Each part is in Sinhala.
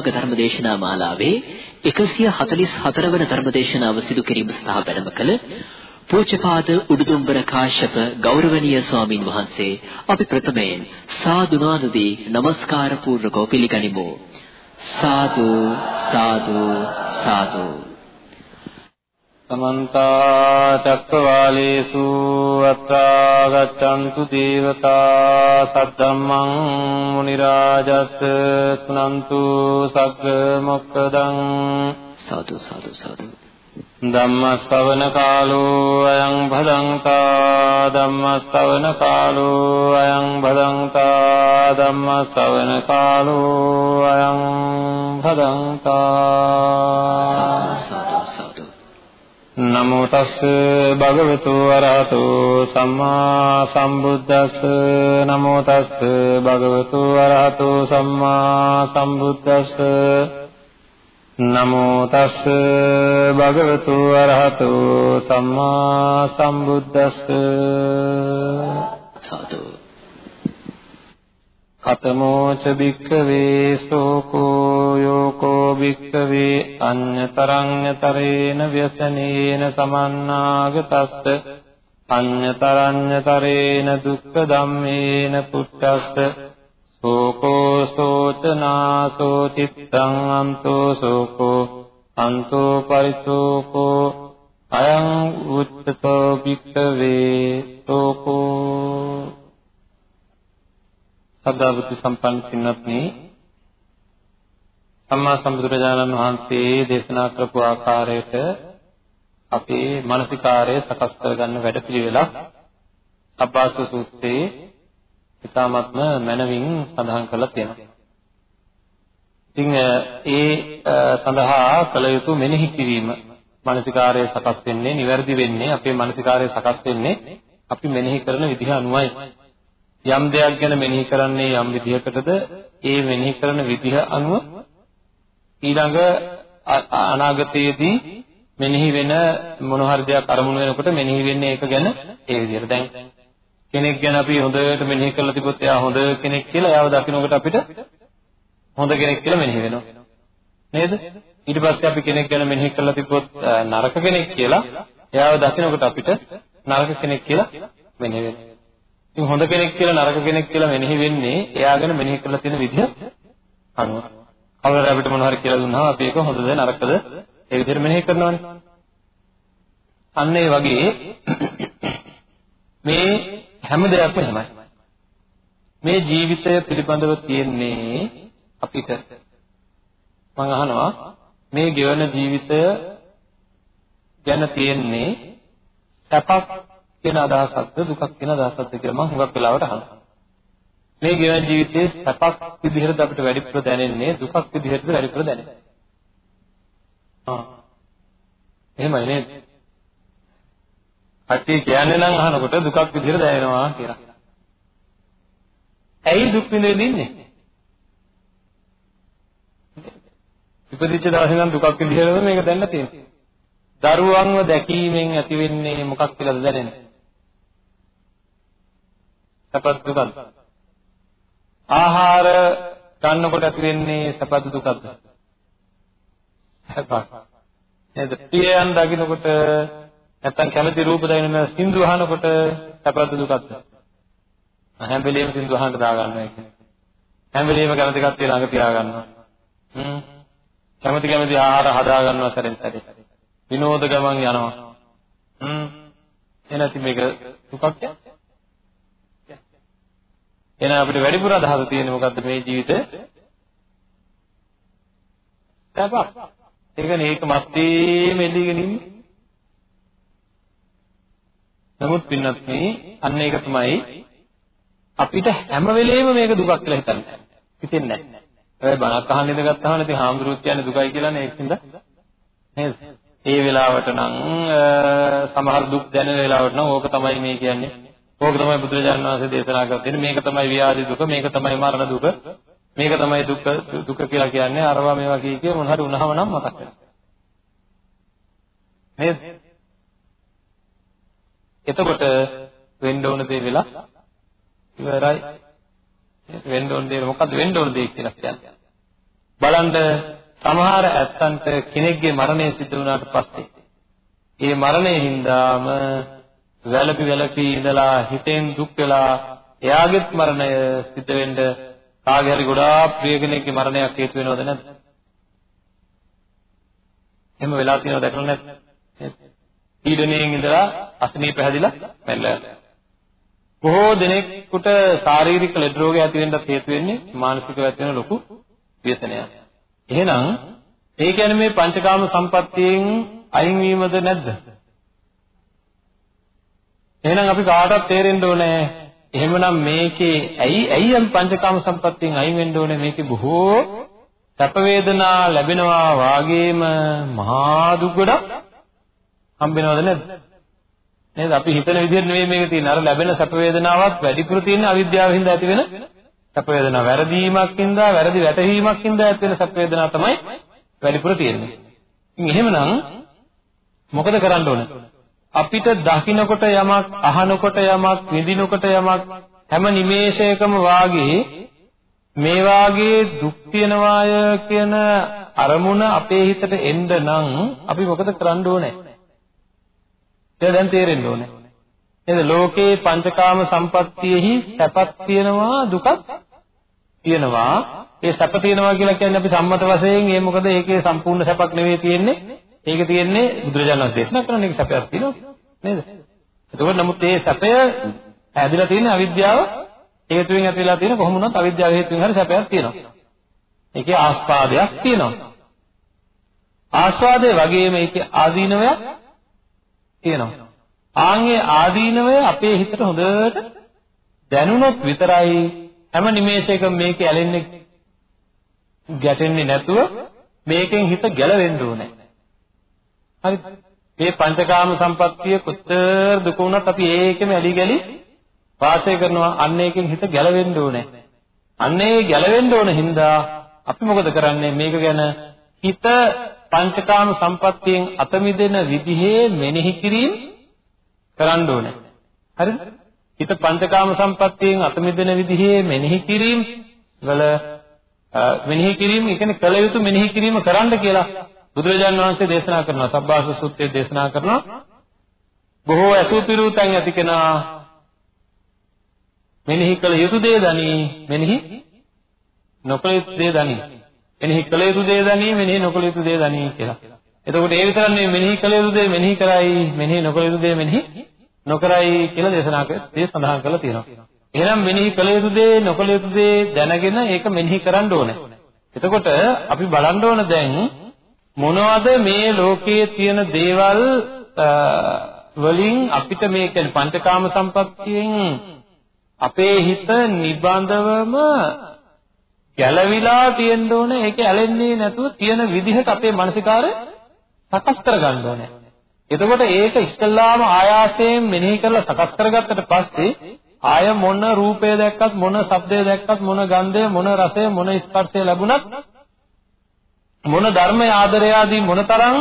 නිවන් මඟ ධර්මදේශනා මාලාවේ 144 වන ධර්මදේශනාව සිදු කිරීම සඳහා වැඩම කළ පූජ්‍යපාද උඩුදුම්බර කාශ්‍යප ගෞරවනීය ස්වාමින් වහන්සේ අපි ප්‍රථමයෙන් සාදුනාදදී নমස්කාර පූර්වකව පිළිගනිමු. සාදු සාදු සාදු. සමන්තා චක්කවාලේසු අත්‍රා ගච්ඡන්තු දේවතා සද්දම්මං මුනි රාජස් සුනන්තු සග්ග මොක්කදං සතු සතු සතු ධම්මස්තවන කාලෝ අයං භදංතා ධම්මස්තවන කාලෝ අයං භදංතා ධම්මස්තවන කාලෝ අයං භදංතා නමෝ තස් භගවතු වරහතෝ සම්මා සම්බුද්දස්ස. නමෝ තස් භගවතු වරහතෝ සම්මා සම්බුද්දස්ස. නමෝ තස් භගවතු වරහතෝ සම්මා සම්බුද්දස්ස. සාදු. කතමෝච භික්ඛවේ සෝකෝ යෝකෝ භික්ඛවේ අඤ්ඤතරඤ්ඤතරේන ව්‍යසනේන සමන්නාගතස්ස අඤ්ඤතරඤ්ඤතරේන දුක්ඛ ධම්මේන පුට්ඨස්ස සෝකෝ සෝචනාසෝ චිත්තං අන්තෝ සෝකෝ අන්තෝ පරිසෝකෝ අයං උච්චතෝ භික්ඛවේ සෝකෝ සදා බුද්ධ සම්පන්න පින්වත්නි සම්මා සම්බුදුරජාණන් වහන්සේ දේශනා කරපු ආකාරයට අපේ මානසිකාරය සකස් කරගන්න වැඩපිළිවෙලක් සබ්බාස සූත්‍රයේ ඉතාමත්ම මනවින් සඳහන් කරලා තියෙනවා. ඉතින් ඒ සඳහා කළ යුතු මෙනෙහි කිරීම මානසිකාරය සකස් වෙන්නේ, නිවැරදි වෙන්නේ, අපේ මානසිකාරය සකස් වෙන්නේ අපි මෙනෙහි කරන විදිහ අනුවයි. යම් දෙයක් ගැන මෙනෙහි කරන්නේ යම් විදිහකටද ඒ මෙනෙහි කරන විදිහ අනුව ඊළඟ අනාගතයේදී මෙනෙහි වෙන මොන හරි දෙයක් අරමුණු වෙනකොට මෙනෙහි වෙන්නේ ඒක ගැන ඒ විදිහට. දැන් කෙනෙක් ගැන අපි හොඳට මෙනෙහි කරලා තිබොත් එයා හොඳ කෙනෙක් කියලා එයාව දකින්නකොට අපිට හොඳ කෙනෙක් කියලා මෙනෙහි වෙනවා. නේද? ඊට පස්සේ අපි කෙනෙක් ගැන මෙනෙහි කරලා තිබොත් නරක කෙනෙක් කියලා එයාව දකින්නකොට අපිට නරක කෙනෙක් කියලා මෙනෙහි වෙනවා. ඉතින් හොඳ කෙනෙක් කියලා නරක කෙනෙක් කියලා මෙනෙහි වෙන්නේ එයා ගැන මෙනෙහි කරලා තියෙන විදිහ අනුව. කවුරු අපිට මොන හරි කියලා දුන්නාම අපි ඒක හොඳද නරකද ඒ විදිහට මෙනෙහි කරනවානේ. අන්න ඒ වගේ මේ හැම දෙයක්ම එහෙමයි. මේ ජීවිතය පිළිබඳව තියෙන්නේ අපිට මම අහනවා මේ ගෙවන ජීවිතය ගැන තියෙන්නේ සැපක් කියන අදහසක්ද දුකක් කියන අදහසක්ද කියලා මම හුඟක් වෙලාවට අහනවා. මේ ගෙවන ජීවිතයේ සැපක් විදිහට අපිට වැඩිපුර දැනෙන්නේ දුකක් විදිහටද වැඩිපුර දැනෙන්නේ? ආ. එහෙමයි නේද? කට්ටිය කියන්නේ නම් අහනකොට දුකක් විදිහට දැනෙනවා කියලා. ඇයි දුක් විඳින්න? ඉපදිච්ච දවසේ නම් දුකක් විදිහටද මේක දැනලා තියෙන්නේ. දරුවන්ව දැකීමෙන් ඇති වෙන්නේ මොකක් කියලාද දැනෙන්නේ? සැපත් දුකද? ආහාර ගන්නකොට ඇති වෙන්නේ සැපත් දුකද? සැපත්. නේද? පියයන් දකින්නකොට නැත්තම් කැමති රූප දකින්න සින්දු අහනකොට සැපත් දුකද? හැම වෙලෙම සින්දු අහන්න දා ගන්නවා කියන්නේ. හැම වෙලෙම කැමති කට්ටිය ළඟ තියා ගන්නවා. හ්ම්. කැමති කැමති ආහාර හදා ගන්නවා සැරෙන් සැරේ. විනෝද ගමන් යනවා. හ්ම්. එනති මේක දුකක් කියන්නේ? එහෙනම් අපිට වැඩිපුර අදහස තියෙන්නේ මොකද්ද මේ ජීවිතය? සැපක්. ඒ කියන්නේ ඒක මැත්තේ මෙල්ලීගෙන ඉන්නේ. නමුත් පින්නත් මේ අන්න ඒක තමයි අපිට හැම වෙලෙම මේක දුකක් කියලා හිතන්නේ. හිතෙන්නේ නැහැ. හැබැයි බණක් අහන්න ඉඳගත්තාම ඉතින් හාමුදුරුවෝ කියන්නේ දුකයි කියලානේ ඒකින්ද නේද? ඒ වෙලාවට නම් සමහර දුක් දැනෙන වෙලාවට නම් ඕක තමයි මේ කියන්නේ ඕක තමයි බුදුරජාණන් වහන්සේ දේශනා කර තියෙන්නේ. මේක තමයි ව්‍යාධි දුක, මේක තමයි මරණ දුක, මේක තමයි දුක දුක කියලා කියන්නේ. අරවා මේවා කිය කිය මොන හරි වුණාම නම් මතක් වෙනවා. නේද? එතකොට වෙන්න ඕන දේ වෙලා ඉවරයි. වෙන්න ඕන දේ මොකද්ද වෙන්න ඕන දේ කියලා කියන්නේ. බලන්න සමහර ඇත්තන්ට කෙනෙක්ගේ මරණය සිද්ධ වුණාට පස්සේ ඒ මරණය හින්දාම වැළපි වැළපි ඉඳලා හිතෙන් දුක් වෙලා එයාගේත් මරණය සිද්ධ වෙන්න කාගේ හරි ගොඩාක් ප්‍රිය කෙනෙක්ගේ මරණයක් හේතු වෙනවද නැද්ද? එහෙම වෙලා තියෙනවද දැකලා නැද්ද? පීඩණයෙන් ඉඳලා අසනීප පැහැදිලා මැරලා බොහෝ දෙනෙකුට ශාරීරික ලෙඩ රෝග ඇති වෙන්නත් හේතු වෙන්නේ මානසිකව ඇති වෙන ලොකු ව්‍යසනයක්. එහෙනම් ඒ කියන්නේ මේ පංචකාම සම්පත්තියෙන් අයින් වීමද නැද්ද? එහෙනම් අපි කාටවත් තේරෙන්න ඕනේ එහෙමනම් මේකේ ඇයි ඇයි අපි පංචකාම සම්පත්තියෙන් අයින් වෙන්න ඕනේ මේකේ බොහෝ සැප වේදනා ලැබෙනවා වාගේම මහා දුක් ගොඩක් හම්බෙනවද නැද්ද? නේද? අපි හිතන විදිහට නෙවෙයි මේක තියෙන්නේ. අර ලැබෙන සැප වේදනාවත් වැඩිපුර තියෙන අවිද්‍යාවෙන් හින්දා ඇති වෙන සැප වේදනාව. වැරදීමක් හින්දා, වැරදි වැටහීමක් හින්දා ඇති වෙන සැප වේදනාව තමයි වැඩිපුර තියෙන්නේ. ඉතින් එහෙමනම් මොකද කරන්න ඕන? අපිට දකින්නකොට යමක්, අහනකොට යමක්, විඳිනකොට යමක් හැම නිමේෂයකම වාගේ මේ වාගේ දුක් තියනවාය කියන අරමුණ අපේ හිතට එන්න නම් අපි මොකද කරන්න ඕනේ? ඒක දැන් තේරෙන්න ඕනේ. නේද? ලෝකේ පංචකාම සම්පත්තියෙහි සැපක් තියෙනවා දුකක් තියෙනවා. ඒ සැප තියෙනවා කියලා කියන්නේ අපි සම්මත වශයෙන් ඒ මොකද ඒකේ සම්පූර්ණ සැපක් නෙවෙයි තියෙන්නේ. ඒක තියෙන්නේ බුදුරජාණන් වහන්සේ දේශනා කරන එක සැපයක් තියෙනවා. නේද? එතකොට නමුත් මේ සැපය ඇදලා තියෙන අවිද්‍යාව හේතුවෙන් ඇති වෙලා තියෙන කොහොම වුණත් අවිද්‍යාව හේතුවෙන් හරි සැපයක් තියෙනවා. ඒකේ ආස්වාදයක් තියෙනවා. ආස්වාදයේ වගේම ඒකේ ආදීනවයක් තියෙනවා. ආන්ගේ ආදීනවය අපේ හිතට හොඳට දැනුණොත් විතරයි හැම නිමේෂයකම මේක ඇලෙන්නේ ගැටෙන්නේ නැතුව මේකෙන් හිත ගැලවෙන්න ඕනේ. හරි. මේ පංචකාම සම්පත්තිය කොතර දුක වුණත් අපි ඒකෙම ඇලි ගලි වාසය කරනවා. අන්න ඒකෙන් හිත ගැලවෙන්න ඕනේ. අන්න ඒ ගැලවෙන්න ඕන හින්දා අපි මොකද කරන්නේ මේක ගැන හිත පංචකාම සම්පත්තියෙන් අත මිදෙන විදිහේ මෙනෙහි කිරීම කරන්න ඕනේ. හරිද? හිත පංචකාම සම්පත්තියෙන් අත මිදෙන විදිහේ මෙනෙහි කිරීම වල මෙනෙහි කිරීම කියන්නේ කළ යුතු මෙනෙහි කිරීම කරන්න කියලා බුදුරජාන් වහන්සේ දේශනා කරනවා. සබ්බාස සූත්‍රයේ දේශනා කරනවා. බොහෝ අසුපිරු තැන් ඇති කෙනා මෙනෙහි කළ යුතු දේ දනි මෙනෙහි නොකළ යුතු දේ දනි මෙනෙහි කළ යුතු දේ දනී මෙනෙහි නොකළ යුතු දේ දනී කියලා. එතකොට ඒ විතරක් නෙවෙයි මෙනෙහි කළ යුතු දේ මෙනෙහි කරයි මෙනෙහි නොකළ යුතු දේ මෙනෙහි නොකරයි කියලා දේශනා කරේ සඳහන් කරලා තියෙනවා. එහෙනම් මෙනෙහි කළ යුතු දේ නොකළ යුතු දේ දැනගෙන ඒක මෙනෙහි කරන්න ඕනේ. එතකොට අපි බලන්න ඕන දැන් මොනවද මේ ලෝකයේ තියෙන දේවල් වලින් අපිට මේ කියන්නේ පංචකාම සම්පත්තියෙන් අපේ හිත නිබඳවම ගැළවිලා තියෙන්න ඕනේ ඒක ඇලෙන්නේ නැතුව තියෙන විදිහට අපේ මානසිකාරය සකස් කරගන්න ඕනේ. එතකොට ඒක ඉස්සල්ලාම ආයාසයෙන් මෙනෙහි කරලා සකස් කරගත්තට පස්සේ ආය මොන රූපය දැක්කත් මොන ශබ්දය දැක්කත් මොන ගන්ධය මොන රසය මොන ස්පර්ශය ලැබුණත් මොන ධර්මය ආදරය ආදී මොනතරම්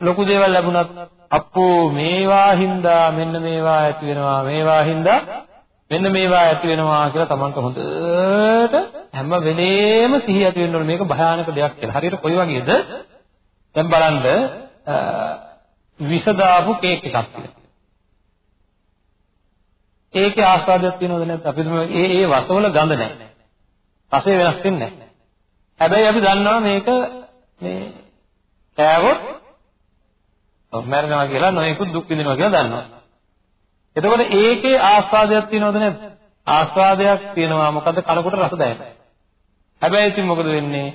ලොකු දේවල් ලැබුණත් අප්පෝ මේවා හින්දා මෙන්න මේවා ඇති වෙනවා මේවා හින්දා මෙන්න මේවා ඇති වෙනවා කියලා Tamanට හොඳට හැම වෙලේම සිහිය ඇති වෙන්න ඕනේ මේක භයානක දෙයක් කියලා. හරියට කොයි වගේද? දැන් බලන්න විස දාපු කේක් එකක් කියලා. ඒකේ ආස්වාදයක් තියෙනවද නැත්නම් අපි මේ ඒ ඒ වසවල ගඳ නැහැ. රසය වෙනස් වෙන්නේ නැහැ. හැබැයි අපි දන්නවා මේක මේ කෑවොත් මැරෙනවා කියලා නොයෙකුත් දුක් විඳිනවා කියලා දන්නවා. එතකොට ඒකේ ආස්වාදයක් තියෙනවද නැද්ද? ආස්වාදයක් තියෙනවා. මොකද කනකොට රස දැනෙනවා. හැබැයි ඉතින් මොකද වෙන්නේ?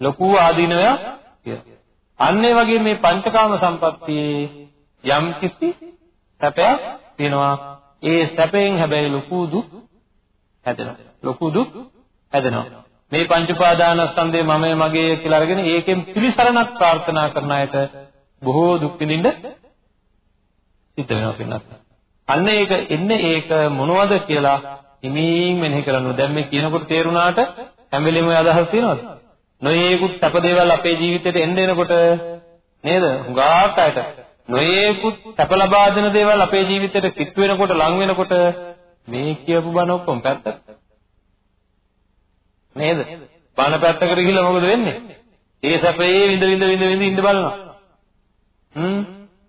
ලොකු ආදීනවයක් තියෙනවා. අන්න ඒ වගේ මේ පංචකාම සම්පත්තියේ යම් කිසි සැපයක් තියෙනවා. ඒ සැපයෙන් හැබැයි ලොකු දුක් හැදෙනවා. ලොකු දුක් හැදෙනවා. මේ පංච උපාදානස්කන්ධය මමයි මගේ කියලා අරගෙන ඒකෙන් පිළිසරණක් ප්‍රාර්ථනා කරන අයට බොහෝ දුක් විඳින්න සිද්ධ වෙනවා පින්නත්. අන්න ඒක එන්නේ ඒක මොනවද කියලා හිමින් මෙනෙහි කරනවා. දැන් මේ කියනකොට තේරුණාට හැම වෙලෙම ඔය අදහස් තියෙනවද? නොයේකුත් සැප දේවල් අපේ ජීවිතේට එන්න එනකොට නේද? හුඟාක් අයට නොයේකුත් සැප ලබා දෙන දේවල් අපේ ජීවිතේට කිත් වෙනකොට ලං වෙනකොට මේ කියපු බණ ඔක්කොම පැත්තට නේද? බාන පැත්තකට ගිහිල්ලා මොකද වෙන්නේ? ඒ සැපේ විඳ විඳ විඳ විඳ ඉඳ බලනවා. හ්ම්.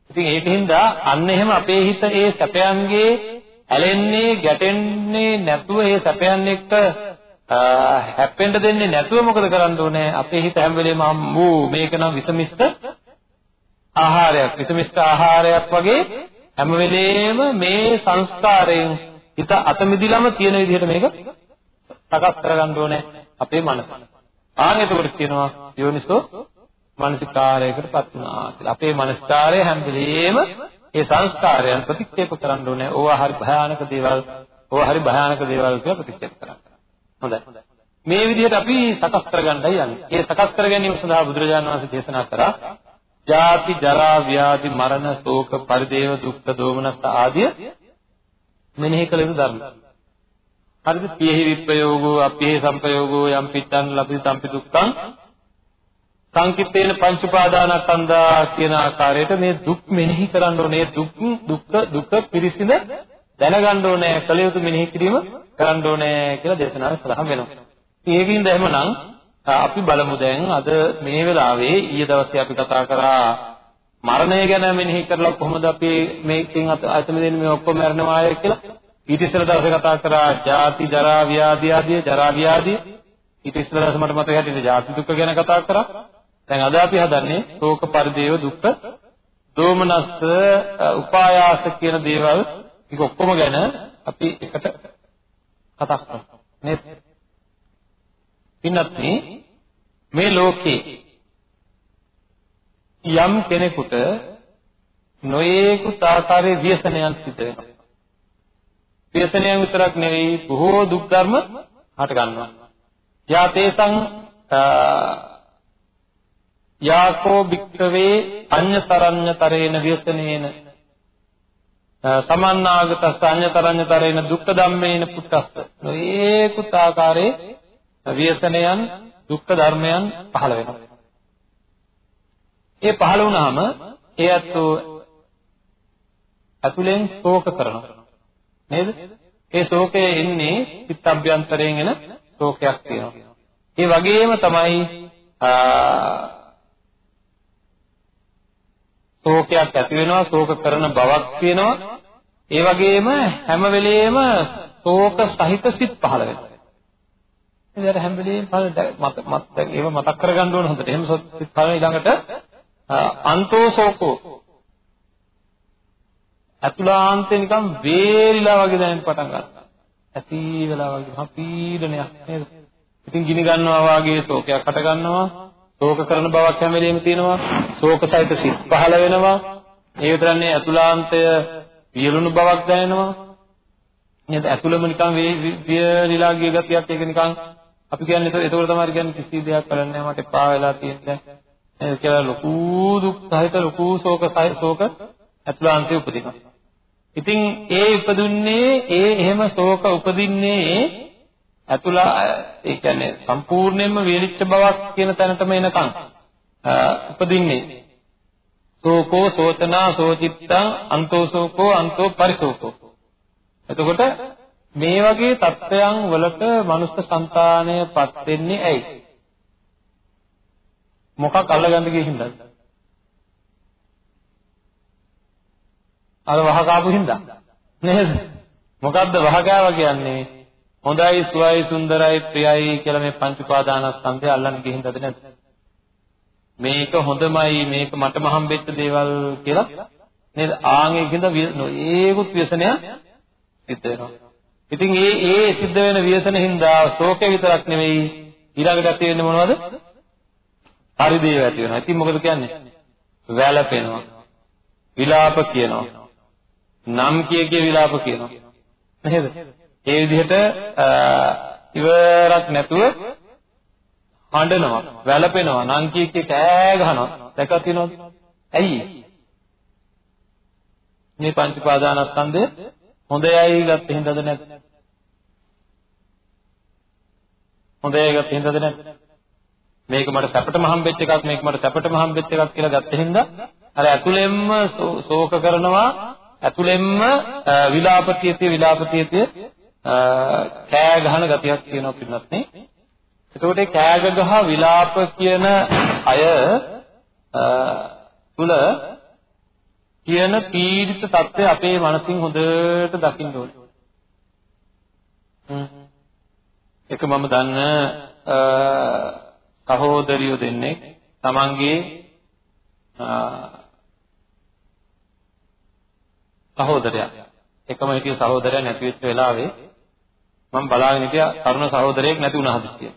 ඉතින් ඒකින්ද අන්න එහෙම අපේ හිත ඒ සැපයන්ගේ ඇලෙන්නේ ගැටෙන්නේ නැතුව ඒ සැපයන් එක්ක හැප්පෙන්න දෙන්නේ නැතුව මොකද කරන්න ඕනේ? අපේ හිත හැම වෙලේම අම්මෝ මේක නම් විසමිෂ්ඨ ආහාරයක්. විසමිෂ්ඨ ආහාරයක් වගේ හැම වෙලේම මේ සංස්කාරයෙන් හිත අත මිදිලම තියෙන විදිහට මේක සකස් කරගන්න ඕනේ අපේ මනස. ආන් එතකොට කියනවා යෝනිසෝ මානසිකාරයකටපත් වුණා කියලා. අපේ මානසිකාරය හැම වෙලේම ඒ සංස්කාරයන් ප්‍රතික්ෂේප කරන්න ඕනේ. ඕවා හරි භයානක දේවල්, ඕවා හරි භයානක දේවල් කියලා ප්‍රතික්ෂේප කරන්න. හොඳයි. මේ විදිහට අපි සකස් කරගන්නයි යන්නේ. ඒ සකස් කර ගැනීම සඳහා බුදුරජාණන් වහන්සේ දේශනා කරා ජාති ජරා ව්‍යාධි මරණ ශෝක පරිදේව දුක්ඛ දෝමනස් ආදිය මෙනෙහි කළ යුතු ධර්ම. හරිද? පියෙහි විප්‍රයෝගෝ අපිහි සංපයෝගෝ යම් පිටං ලබි සම්පි දුක්ඛං සංකිටේන පංච උපාදානස්කන්ධා කියන ආකාරයට මේ දුක් මෙනෙහි කරන්න ඕනේ දුක් දුක්ඛ දුක්ඛ පිරිසිඳ දැනගන්න ඕනේ කළ යුතු මෙනෙහි කිරීම කරන්න ඕනේ කියලා දේශනාවේ සඳහන් වෙනවා. ඒකින්ද එහෙමනම් අපි බලමු දැන් අද මේ වෙලාවේ ඊයේ දවසේ අපි කතා කරා මරණය ගැන මෙනෙහි කරලා කොහොමද අපි මේකෙන් අතම දෙන්නේ මේ ඔක්කොම මරණවාය කියලා ඊට ඉස්සෙල්ලා දවසේ කතා කරා ජාති ජරා ව්‍යාධි ආදී ජරා ව්‍යාධි. ඊට ඉස්සෙල්ලා දවසේ මට මතක හැටියට ජාති දුක්ඛ ගැන කතා කරා. දැන් අද අපි හදන්නේ ශෝක පරිදේව දුක්ඛ දෝමනස්ස උපායාස කියන දේවල් ටික ඔක්කොම ගැන අපි එකට කතා කරමු. නේද? පින්නත් මේ ලෝකේ යම් කෙනෙකුට නොයේකුත් ආකාරයේ ව්‍යසනයන් සිද්ධ වෙනවා. ව්‍යසනයන් විතරක් නෙවෙයි බොහෝ දුක් ධර්ම හට ගන්නවා. යා තේසං යාකෝ භික්ඛවේ අඤ්‍යතරඤ්‍යතරේන ව්‍යසනේන සමන්නාගතස්ස අඤ්‍යතරඤ්‍යතරේන දුක්ඛ ධම්මේන පුත්තස්ස නොයේකුත් ආකාරයේ ව්‍යසනයන් දුක්ඛ ධර්මයන් පහළ වෙනවා. ඒ පහළ වුණාම ඒ අත්ෝ අතුලෙන් ශෝක කරනවා. නේද? ඒ ශෝකය එන්නේ චිත්ත අභ්‍යන්තරයෙන් එන ශෝකයක් තියෙනවා. ඒ වගේම තමයි ශෝකයක් ඇති වෙනවා ශෝක කරන බවක් තියෙනවා ඒ වගේම හැම වෙලෙම ශෝක සහිත සිත් පහළ වෙනවා ඉතින් හැම වෙලෙම මත මත ඒව මතක් කරගන්න ඕන හොඳට එහෙම සිත් පහළ ඊළඟට අන්තෝසෝකෝ අතුලාන්තේ නිකන් වේලිලා වගේ දැනෙන්න පටන් ගන්නවා. ඇති වෙලා වගේ මහ පීඩනයක් නේද? ඉතින් ගිනි ගන්නවා වගේ ශෝකයක් හට ගන්නවා. ශෝක කරන බවක් හැම වෙලෙම තියෙනවා. ශෝක සහිත සිත් පහළ වෙනවා. ඒ විතරන්නේ අතුලාන්තය වියලුණු බවක් දැනෙනවා. නේද? අතුලම නිකන් වේලිලා ගිය ගතියක් ඒක නිකන් අපි කියන්නේ ඒක තමයි කියන්නේ කිසි දෙයක් කරන්න නැහැ මට එපා වෙලා තියෙන්නේ නේද කියලා ලොකු දුක් සහිත ලොකු ශෝක ශෝක ඇතුළාන්තයේ උපදිනවා. ඉතින් ඒ උපදුන්නේ ඒ එහෙම ශෝක උපදින්නේ ඇතුළා ඒ කියන්නේ සම්පූර්ණයෙන්ම විලිච්ඡ බවක් කියන තැනටම එනකන් උපදින්නේ ශෝකෝ සෝතනා සෝචිත්තං අන්තෝ ශෝකෝ අන්තෝ පරිශෝකෝ එතකොට මේ වගේ தත්ත්වයන් වලට මනුෂ්‍ය సంతානයපත් වෙන්නේ ඇයි? මොකක් අල්ලගන්න ගිය හින්දාද? අර වහ කාපු හින්දා නේද? මොකද්ද වහ කෑවා කියන්නේ? හොඳයි, සුවයි, සුන්දරයි, ප්‍රියයි කියලා මේ පංච උපාදානස්කන්ධය අල්ලන්න ගිය හින්දාද නැද්ද? මේක හොඳමයි, මේක මටම හම්බෙච්ච දේවල් කියලා නේද? ආන් ඒකින්ද ඒකුත් ව්‍යසනයක් සිද්ධ වෙනවා. ඉතින් ඒ ඒ සිද්ධ වෙන ව්‍යසන හින්දා ශෝකේ විතරක් නෙවෙයි ඊළඟට ඇති වෙන්නේ මොනවද? පරිදේව ඇති වෙනවා. ඉතින් මොකද කියන්නේ? වැළපෙනවා. විලාප කියනවා. නම් කිය කිය විලාප කියනවා. නේද? ඒ විදිහට ඉවරක් නැතුව හඬනවා, වැළපෙනවා, නම් කිය කිය කෑ ගහනවා. දැකලා තියෙනවද? ඇයි? මේ පංච පාදානස්කන්ධය හොඳයි ගත්ත හින්දාද නැද්ද? හොඳයි ගත්ත හින්දාද නැද්ද? මේක මට සැපටම හම්බෙච්ච එකක් මේක මට සැපටම හම්බෙච්ච එකක් කියලා ගත්ත හින්දා අර ඇතුළෙන්ම ශෝක කරනවා ඇතුළෙන්ම විලාපතියතිය විලාපතියතිය කෑ ගහන ගතියක් තියෙනවා පින්නත් නේ එතකොට කෑග ගහ විලාප කියන අය තුල කියන පීඩිත తත්වය අපේ මනසින් හොඳට දකින්න ඕනේ. එක මම දන්න සහෝදරියෝ දෙන්නෙක් තමන්ගේ සහෝදරයා එකම හිටිය සහෝදරයා නැති වෙච්ච වෙලාවේ මම බලාගෙන හිටියා තරුණ සහෝදරයෙක් නැති වුණා හදිස්සිය.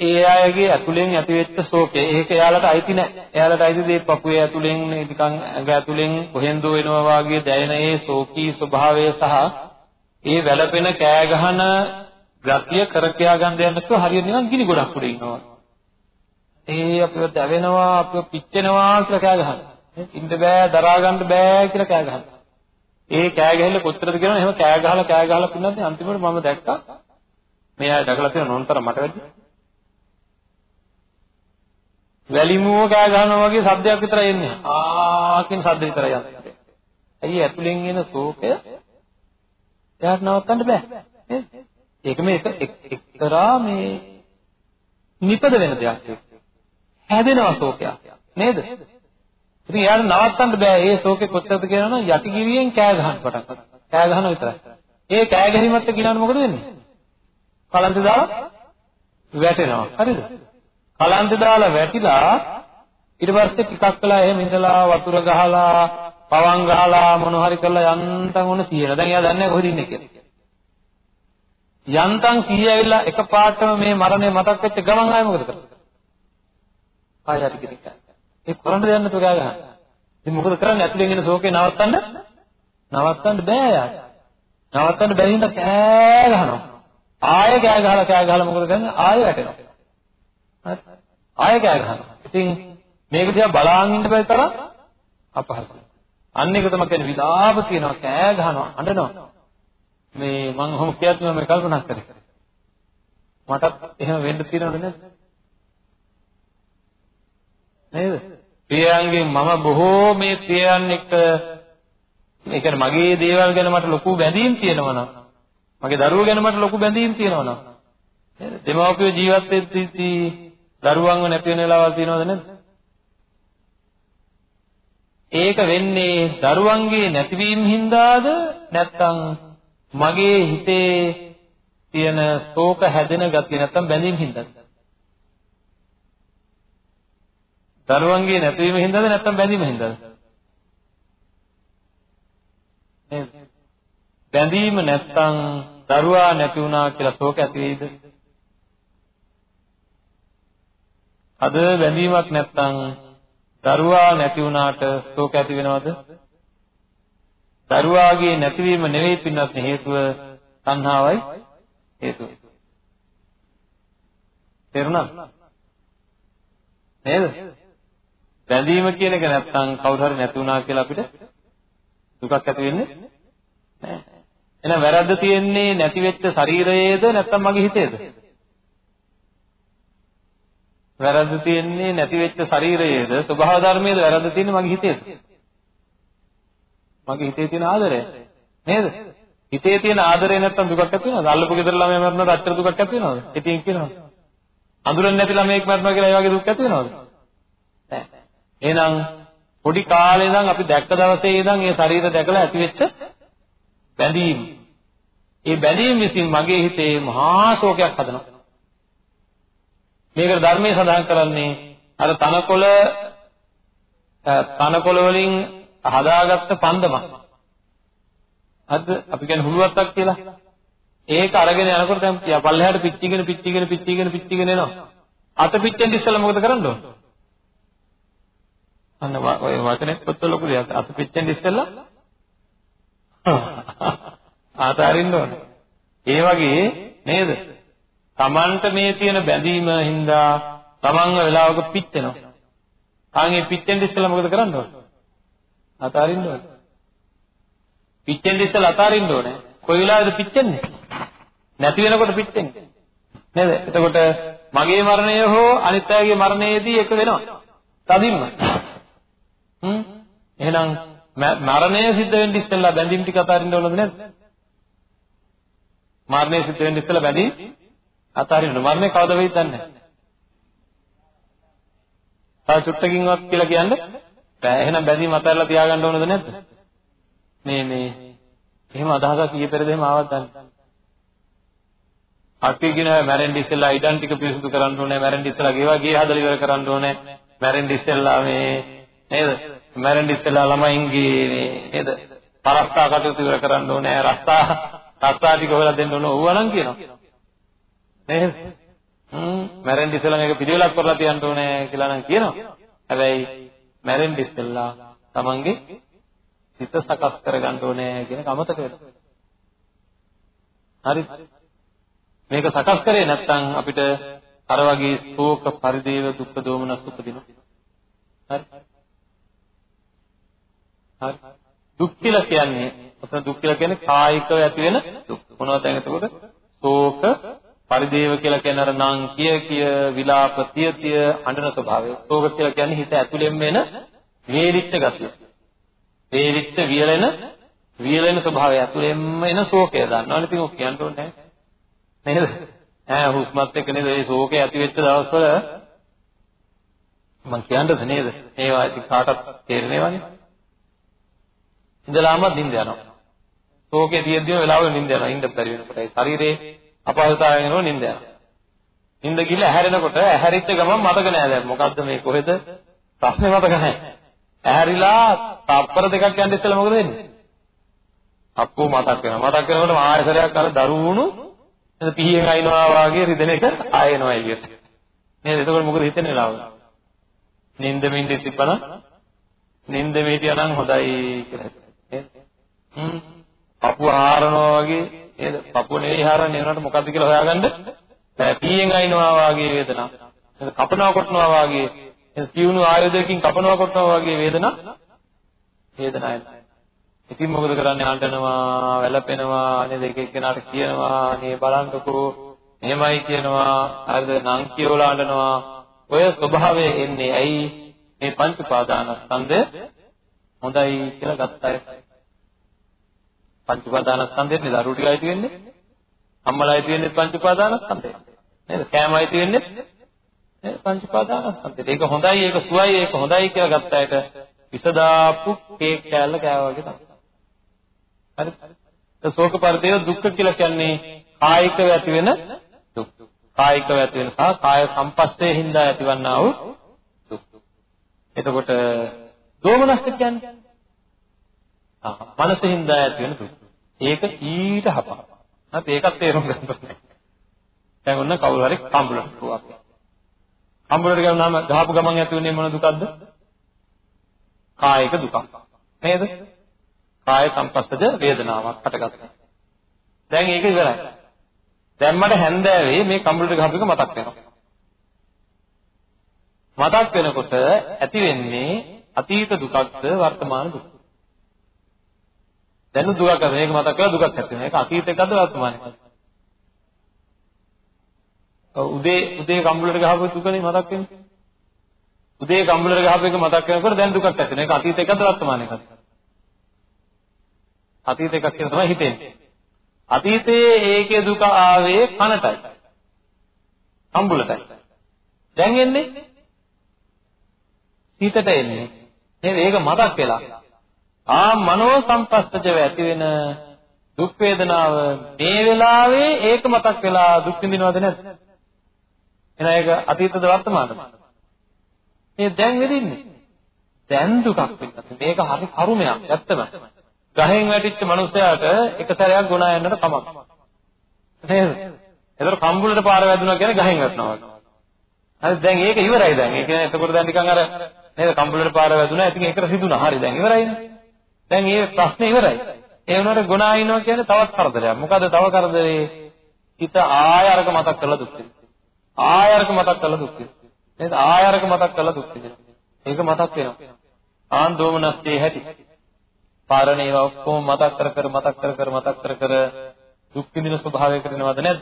ඒ අයගේ ඇතුලෙන් ඇතිවෙච්ච ශෝකය ඒක එයාලට අයිති නැහැ. එයාලට අයිති දේ පපුවේ ඇතුලෙන් නිකන් ඇඟ ඇතුලෙන් කොහෙන්දෝ එනවා වාගේ දැනෙන ඒ ශෝකී ස්වභාවය සහ ඒ වැළපෙන කෑ ගහන ගතිය කර කියා ගන්න දෙයක් නැතුව හරියට නිකන් ගිනි ගොඩක් උඩ ඉන්නවා. ඒ අපිව දැවෙනවා අපිව පිච්චෙනවා කියලා කෑ ගහනවා. ඉන්න බෑ දරා ගන්න බෑ කියලා කෑ ගහනවා. ඒ කෑ ගහලා කොච්චරද කියනවා එහෙම කෑ ගහලා කෑ ගහලා පින්නත් අන්තිමට මම දැක්කා මේ අය දැකලා තියෙන නොන්තර මට වැඩි. වැලිමුව කෑ ගහනවා වගේ සද්දයක් විතරයි එන්නේ. ආ කියන සද්ද විතරයි යන්නේ. ඇයි ඇතුලෙන් එන ශෝකය? එයාට නවත්තන්න බෑ. ඒක මේ එක්තරා මේ නිපද වෙන දෙයක් හැදෙනවා ශෝකයක් නේද ඉතින් එයාට නවත්තන්න බෑ ඒ ශෝකේ කොච්චරද කියනවනම් යටි කිවියෙන් කෑ ගහන්න පටන් ගන්නවා. කෑ ගහනවා විතරයි. ඒ කෑ ගැහිමත් කියනවනම් මොකද වෙන්නේ? කලන්ත දාලා වැටෙනවා. හරිද? කලන්ත දාලා වැටිලා ඊට පස්සේ ටිකක් වෙලා එහෙම ඉඳලා වතුර ගහලා පවන් ගහලා මොන හරි කරලා යන්තම් ඔන්න සීයන. දැන් එයා දන්නේ කොහෙද ඉන්නේ කියලා. යන්තම් සීය ඇවිල්ලා එකපාරටම මේ මරණය මතක් වෙච්ච ගමන් ආයෙ මොකද කරන්නේ? ආයෙ හරි කිරිකා. ඒ කරන්න දෙයක් නැතුව කෑ ගහනවා. ඉතින් මොකද කරන්නේ? ඇතුලෙන් එන ශෝකේ නවත්තන්න නවත්තන්න බෑ යාට. නවත්තන්න බැරි හින්දා කෑ ගහනවා. ආයෙ කෑ ගහලා කෑ ගහලා මොකද කරන්නේ? ආයෙ වැටෙනවා. හරි. ආයෙ කෑ ගහනවා. ඉතින් මේක දිහා බලාගෙන ඉන්න බැරි තරම් අපහසුයි. අන්න ඒක තමයි කියන්නේ විලාප කියනවා කෑ ගහනවා අඬනවා. මේ මම ඔහොම කියත් මම කල්පනා කරේ. මටත් එහෙම වෙන්න තියෙනවද නැද්ද? නේද? ප්‍රියයන්ගෙන් මම බොහෝ මේ ප්‍රියයන් එක්ක ඒ කියන්නේ මගේ දේවල් ගැන මට ලොකු බැඳීම් තියෙනවා නම් මගේ දරුවෝ ගැන මට ලොකු බැඳීම් තියෙනවා නම් නේද? දෙමව්පියෝ ජීවත් වෙද්දී දරුවන්ව නැති වෙන වෙලාවල් තියෙනවද නැද්ද? ඒක වෙන්නේ දරුවන්ගේ නැතිවීම හින්දාද නැත්නම් මගේ හිතේ තියෙන ශෝක හැදෙන ගතිය නැත්නම් බැඳීම් හින්දාද? දරුවන්ගේ නැතිවීම හින්දාද නැත්නම් බැඳීම හින්දාද? නේද? බැඳීම නැත්නම් දරුවා නැති වුණා කියලා ශෝක ඇති වෙයිද? අද බැඳීමක් නැත්නම් දරුවා නැති වුණාට ශෝක ඇති වෙනවද? දරුවාගේ නැතිවීම නෙවෙයි පින්වත් හේතුව තණ්හාවයි හේතුව. තේරුණාද? නේද? බැඳීම කියන එක නැත්තම් කවුරු හරි නැති වුණා කියලා අපිට දුකක් ඇති වෙන්නේ නැහැ. එහෙනම් වැරද්ද තියෙන්නේ නැති වෙච්ච ශරීරයේද නැත්තම් මගේ හිතේද? වැරද්ද තියෙන්නේ නැති වෙච්ච ශරීරයේද ස්වභාව ධර්මයේද වැරද්ද තියෙන්නේ මගේ හිතේද? මගේ හිතේ තියෙන ආදරය නේද? හිතේ තියෙන ආදරය නැත්තම් දුකක් ඇති වෙනවද? අල්ලපු ගෙදර ළමයා මරනකොට අච්චර දුකක් ඇති වෙනවද? ඉතින් කියනවා. අඳුරන්නේ නැති ළමයෙක් මරනවා කියලා ඒ වගේ දුක් ඇති වෙනවද? නැහැ. එහෙනම් පොඩි කාලේ ඉඳන් අපි දැක්ක දවසේ ඉඳන් ඒ ශරීර දැකලා ඇතිවෙච්ච බැඳීම්. ඒ බැඳීම් විසින් මගේ හිතේ මහා ශෝකයක් හදනවා. මේකට ධර්මයේ සඳහන් කරන්නේ අර තනකොළ තනකොළ වලින් හදාගත්ත පන්දමක්. අද අපි කියන්නේ හුලුවත්තක් කියලා. ඒක අරගෙන යනකොට දැන් පල්ලෙහාට පිච්චිගෙන පිච්චිගෙන පිච්චිගෙන පිච්චිගෙන එනවා. අත පිච්චෙන් ඉස්සෙල්ලා මොකද කරන්න ඕන? අන්න ඔය වචනේ පොත්ත ලොකු දෙයක්. අත පිච්චෙන් ඉස්සෙල්ලා ආතරින්න ඕනේ. ඒ වගේ නේද? Tamanට මේ තියෙන බැඳීම හින්දා Tamanව වෙලාවක පිච්චෙනවා. ආන්ගේ පිච්චෙන් ඉස්සෙල්ලා මොකද කරන්න ඕනේ? අතාරින්න ඕනේ. පිච්චෙන් ඉස්සෙල්ලා අතාරින්න ඕනේ. කොයි වෙලාවෙද පිච්චෙන්නේ? නැති වෙනකොට පිච්චෙන්නේ. නේද? එතකොට මගේ මරණය හෝ අනිත් අයගේ මරණයේදී එක වෙනවා. තදින්ම. හ්ම් එහෙනම් මරණය සිද්ධ වෙන්න ඉස්සෙල්ලා බැඳීම් ටික අතාරින්න ඕනද නැද්ද? මරණය සිද්ධ වෙන්න ඉස්සෙල්ලා බැඳී අතාරින්න. මරණය කවද වෙයිද දන්නේ නැහැ. තව චුට්ටකින්වත් කියලා කියන්නේ බෑ. එහෙනම් බැඳීම අතහැරලා තියාගන්න ඕනද නැද්ද? මේ මේ එහෙම අදහසක් ඊයේ පෙරද එහෙම ආවත් දන්නේ. අපි කියනවා මැරෙන්න ඉස්සෙල්ලා ඉඩම් ටික පිරිසිදු කරන්න ඕනේ, මැරෙන්න ඉස්සෙල්ලා ගෙවා ගේ හදලා ඉවර කරන්න ඕනේ, මැරෙන්න ඉස්සෙල්ලා මේ නේද? මැරෙන්න ඉස්සෙල්ලා ළමයින්ගේ මේ නේද? පරස්තා කටයුතු ඉවර කරන්න ඕනේ, රස්තා රස්තා ටික හොයලා දෙන්න ඕනේ. ඕවා නම් කියනවා. නේද? හ්ම් මැරෙන්න ඉස්සෙල්ලා මේක පිළිවෙලක් කරලා තියන්න ඕනේ කියලා නම් කියනවා. හැබැයි මැරෙන්න ඉස්සෙල්ලා තමන්ගේ හිත සකස් කරගන්න ඕනේ කියන කමතක වෙනවා. හරි. මේක සකස් කරේ නැත්නම් අපිට අර වගේ ශෝක පරිදේව දුක්ඛ දෝමනස් උපදිනවා. හරි. හරි. දුක් කියලා කියන්නේ ඔතන දුක් කියලා කියන්නේ කායිකව ඇති වෙන දුක්. මොනවද දැන් එතකොට? ශෝක පරිදේව කියලා කියන්නේ අර නම් කිය කිය විලාප තිය තිය අඬන ස්වභාවය. ශෝක කියලා කියන්නේ හිත ඇතුළෙන් එන වේලිච්ච ගතිය. වේලිච්ච වියලෙන වියලෙන ස්වභාවය ඇතුළෙන්ම එන ශෝකය දන්නවනේ ඉතින් ඔක් කියන්න ඕනේ නේද? ඈ හුස්මත් එක්ක නේද මේ ශෝකය ඇති වෙච්ච දවස්වල මම කියන්නද නේද? ඒවා ඉතින් කාටවත් තේරෙනවනේ. ඉඳලාම නිින්ද යනවා. ශෝකේ තියෙද්දිම වෙලාවක නිින්ද යනවා. ඉඳ බැරි වෙනකොට ඒ ශරීරේ අපහසුතාවයෙන් එනවා නිින්ද යනවා. නිින්ද ගිහලා ඇහැරෙනකොට ඇහැරිච්ච ගමන් මතක නෑ දැන් මොකද්ද මේ කොහෙද ප්‍රශ්නේ මතක නෑ. ඇහැරිලා තප්පර දෙකක් යන්න ඉස්සෙල්ලා මොකද වෙන්නේ? අප්පෝ මතක් වෙනවා. මතක් වෙනකොට ආයතරයක් අර දරුවුණු පිහියෙන් අයින්නවා වාගේ රිදෙන එක ආයෙනවා එළියට. නේද? එතකොට මොකද හිතෙන්නේ ලාව? නිින්ද මින්ද තිබ්බනම් නිින්ද මේ හිටියනම් හොඳයි කියලා. නේද? හ්ම්. පපුව හාරනවා වගේ නේද? පපුව නෙවෙයි හාරන්නේ ඒනකට මොකද්ද කියලා හොයාගන්න බෑ. පීයෙන් අයින්නවා වාගේ වේදනාවක්. නේද? කපනවා කොටනවා වාගේ සිවුණු ආයුධයකින් කපනවා කොටනවා වගේ වේදනා වේදනාවක්. ඉතින් මොකද කරන්නේ අඬනවා, වැළපෙනවා, නේද? එක එක්කෙනාට කියනවා, "නේ බලන්නකෝ, එහෙමයි කියනවා." හරිද? නම් කියවලා අඬනවා. ඔය ස්වභාවය එන්නේ ඇයි? මේ පංච උපාදානස්කන්ධය හොඳයි කියලා ගත්ත අය. පංච උපාදානස්කන්ධෙත් දරුවෝ ටිකයි අයිති වෙන්නේ. අම්මලායි තියෙන්නේ පංච උපාදානස්කන්ධය. නේද? කෑමයි තියෙන්නේ පංච උපාදානස්කන්ධෙට. ඒක හොඳයි, ඒක සුවයි, ඒක හොඳයි කියලා ගත්ත අයට විසදාපු කේක් කෑල්ල කෑවා වගේ තමයි. හරි? ඒ ශෝක පරිදේව දුක්ඛ කියලා කියන්නේ කායිකව ඇති වෙන දුක්. කායිකව ඇති වෙන සහ කාය සම්පස්සේ හින්දා ඇතිවන්නා වූ දුක්. එතකොට දෝමනස්ස කියන්නේ ආ මනසින් හින්දා ඇති වෙන දුක්. ඒක ඊට හපක්. හරි ඒකත් තේරුම් ගන්න ඕනේ. දැන් ඔන්න කවුරු හරි කම්බුලට පුවක්. කම්බුලට ගියාම ගහපු ගමන් ඇති වෙන්නේ මොන දුකක්ද? කායික දුකක්. නේද? කාය සංපස්සජ වේදනාවක් හටගත්තා. දැන් ඒක ඉවරයි. දැන් මට හැන්දෑවේ මේ කම්බුලට ගහපු එක මතක් වෙනවා. මතක් වෙනකොට ඇති වෙන්නේ අතීත දුකක්ද වර්තමාන දුකක්ද? දැන් දුකක් අද මේක මතක් කරලා දුකක් ඇති වෙනවා. ඒක අතීත එකක්ද වර්තමාන එකක්ද? උදේ උදේ කම්බුලට ගහපු දුකනේ මතක් වෙන්නේ. උදේ කම්බුලට ගහපු එක මතක් වෙනකොට දැන් දුකක් ඇති වෙනවා. ඒක අතීත එකක්ද වර්තමාන එකක්ද? අතීත එකක් කියලා තමයි හිතෙන්නේ. අතීතයේ ඒකේ දුක ආවේ කනටයි. කම්බුලටයි. දැන් එන්නේ හිතට එන්නේ. නේද? ඒක මතක් වෙලා. ආ මනෝ සංපස්සජව ඇති වෙන දුක් වේදනාව මේ වෙලාවේ ඒක මතක් වෙලා දුක් විඳිනවද නැද්ද? එහෙනම් ඒක අතීතද වර්තමානද? මේ දැන් වෙදින්නේ. දැන් දුකක් වෙනවා. මේක හරි කරුමයක් ඇත්තම. ගහෙන් වැටිච්ච මනුස්සයාට එක සැරයක් ගුණා යන්නට කමක්. නේද? ඒතර කම්බුලට පාර වැදුනා කියන්නේ ගහෙන් වැටෙනවා. හරි දැන් ඒක ඉවරයි දැන්. ඒ කියන්නේ එතකොට දැන් නිකන් අර නේද කම්බුලට පාර වැදුනා. ඉතින් ඒකට සිදුනා. හරි දැන් ඉවරයිනේ. දැන් මේ ප්‍රශ්නේ ඉවරයි. ඒ වුණාට ගුණා ඉන්නවා කියන්නේ තවත් කරදරයක්. මොකද තව කරදරේ හිත ආය අරක මතක් කරලා දුක් වෙනවා. ආය අරක මතක් කරලා දුක් වෙනවා. නේද? ආය අරක මතක් කරලා දුක් වෙනවා. ඒක මතක් වෙනවා. ආන්දෝමනස්සේ හැටි. පාරණ ඒවා ඔක්කොම මතක් කර කර මතක් කර කර මතක් කර කර දුක් විඳින ස්වභාවයකට එනවද නැද්ද?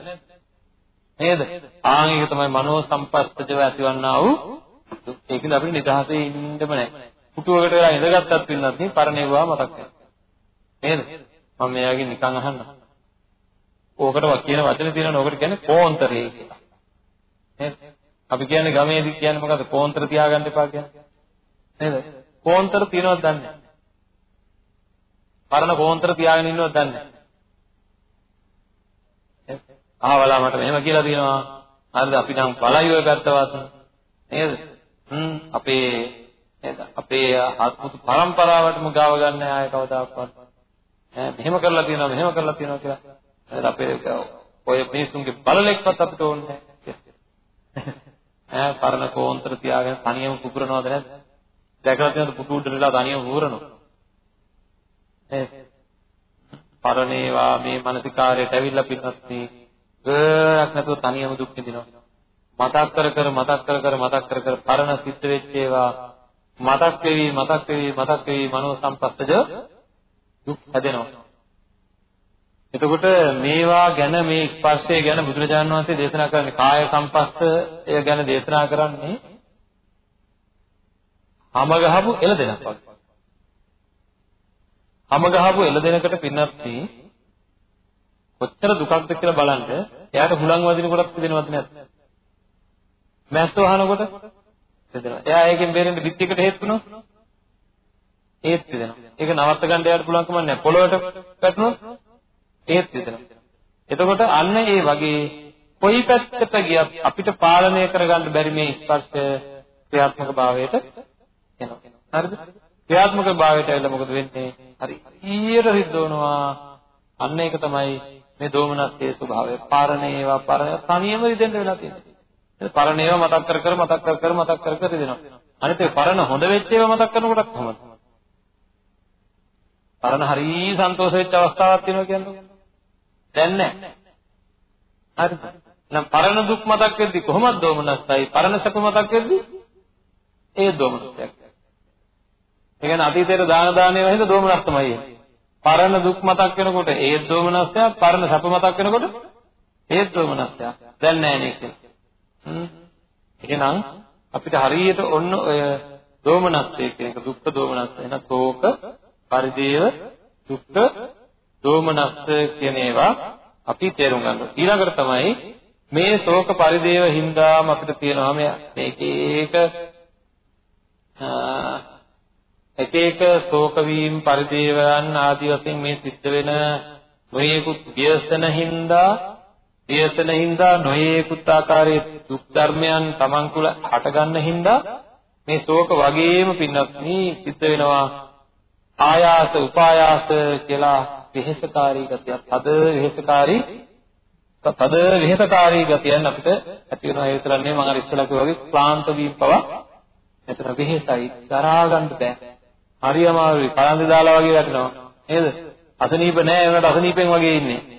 නේද? ආන් ඒක තමයි මනෝ සම්පස්සජව ඇතිවන්නා වූ දුක්. ඒකද අපිට නිදහසේ ඉන්නම නැහැ. පුටුවකට වෙලා ඉඳගත්තත් පින්නත් නේ පරණ ඒවා මතක් වෙනවා. නේද? මම මෙයාගෙන් නිකන් අහන්න. ඕකට කියන වචනේ තියෙනවනේ ඕකට කියන්නේ කෝන්තරේ කියලා. නේද? අපි කියන්නේ ගමේදී කියන්නේ මොකද්ද? කෝන්තර තියාගන්න එපා කියන්නේ. නේද? කෝන්තර තියනවද දන්නේ නැහැ. පරණ කෝන්තර තියාගෙන ඉන්නවද දන්නේ නැහැ. අහවලා මට මෙහෙම කියලා තියෙනවා. හරිද? අපි නම් බලයි ඔය පැත්තවත්. නේද? හ්ම් අපේ නේද? අපේ ආත්මතු පරම්පරාවටම ගාව ගන්න ආය කවදාකවත්. ඈ මෙහෙම කරලා තියෙනවා මෙහෙම කරලා තියෙනවා කියලා. නේද? අපේ ඔය මිනිසුන්ගේ බලලෙක්වත් අපිට ඕනේ නැහැ. ඈ පරණ කෝන්තර තියාගෙන තනියම පුපුරනවද නැද්ද? දැකලා තියෙනවද පුටු උඩට වෙලා තනියම පුපුරනවා? ඒ පරණේවා මේ මානසිකාරයට ඇවිල්ලා පින්නත් මේ ගයක් නැතුව තනියම දුක් විඳිනවා. මතක් කර කර මතක් කර කර මතක් කර කර පරණ සිත් වෙච්ච ඒවා මතක් වෙවි මතක් වෙවි මතක් වෙවි මනෝ සම්පස්සජ දුක් හැදෙනවා. එතකොට මේවා ගැන මේ ස්පර්ශය ගැන බුදුරජාණන් වහන්සේ දේශනා කරන්නේ කාය සම්පස්සය ගැන දේශනා කරන්නේ හැම ගහපු එළදෙනක් වගේ. හැම ගහපු එළදෙනකට පින්නත් කොච්චර දුකක්ද කියලා බලන්න එයාට හුලං වදින කොටත් දෙනවද නැද්ද? මැස්ස වහනකොට දෙනවා. එයා ඒකෙන් බේරෙන්න පිටියකට හේතු වුණොත් ඒත් දෙනවා. ඒක නවත්ත ගන්න එයාට පුළුවන් කමක් නැහැ. පොළොවට වැටුණොත් ඒත් දෙනවා. එතකොට අන්න ඒ වගේ කොයි පැත්තට ගියත් අපිට පාලනය කරගන්න බැරි මේ ස්පර්ශ ක්‍රියාත්මක භාවයට එනවා. හරිද? ක්‍රියාත්මක භාවයට ඇවිල්ලා මොකද වෙන්නේ? හරි. ඊයට රිද්දවනවා. අන්න ඒක තමයි මේ දෝමනස්යේ ස්වභාවය. පාරණේ ඒවා පරණ තනියම රිදෙන්න වෙලා තියෙනවා. පරණ ඒවා මතක් කර කර මතක් කර කර මතක් කර කර රිදෙනවා. අනිත් ඒ පරණ හොඳ වෙච්ච ඒවා මතක් කරනකොටත් කොහොමද? පරණ හරි සන්තෝෂ වෙච්ච අවස්ථාවක් තියෙනවා කියන්නේ. දැන් නැහැ. හරිද? නම් පරණ දුක් මතක් වෙද්දි කොහොමද දෝමනස්සයි? පරණ සැප මතක් වෙද්දි ඒ දෝමනස්සයක්. ඒ කියන්නේ අතීතයට දාන දානේව හින්දා දෝමනස් තමයි එන්නේ. පරණ දුක් මතක් වෙනකොට ඒ දෝමනස්සය, පරණ සැප මතක් වෙනකොට ඒ දෝමනස්සය. දැන් නැහැ නේ කියලා. හ්ම්. එහෙනම් අපිට හරියට ඔන්න ඔය දෝමනස්සය කියන එක දුක්ඛ දෝමනස්සය එන ශෝක, පරිදේව, දුක්ඛ දෝමනස්ස කියන ඒවා අපි තේරුම් ගන්න ඕනේ. ඊළඟට තමයි මේ ශෝක පරිදේව හින්දාම අපිට තියෙනවා මේ මේක එක එක ශෝක වීම පරිදේවයන් ආදි වශයෙන් මේ සිද්ධ වෙන නොයේකුත් ව්‍යසන හින්දා ව්‍යසන හින්දා නොයේකුත් ආකාරයේ දුක් ධර්මයන් Taman කුල හට ගන්න හින්දා මේ ශෝක වගේම පින්නත් මේ සිද්ධ වෙනවා ආයාස උපායාස කියලා වෙහෙසකාරී ගතියක්. තද වෙහෙසකාරී තද වෙහෙසකාරී ගතියන් අපිට ඇති වෙනවා. ඒ විතරක් නෙවෙයි මම අර ඉස්සෙල්ලා කිව්වා වගේ ක්ලාන්ත වීම පවා එතන වෙහෙසයි. දරා ගන්න බෑ. හරි අමාරුයි. කලන්දේ දාලා වගේ වැටෙනවා. නේද? අසනීප නෑ. ඒකට අසනීපෙන් වගේ ඉන්නේ.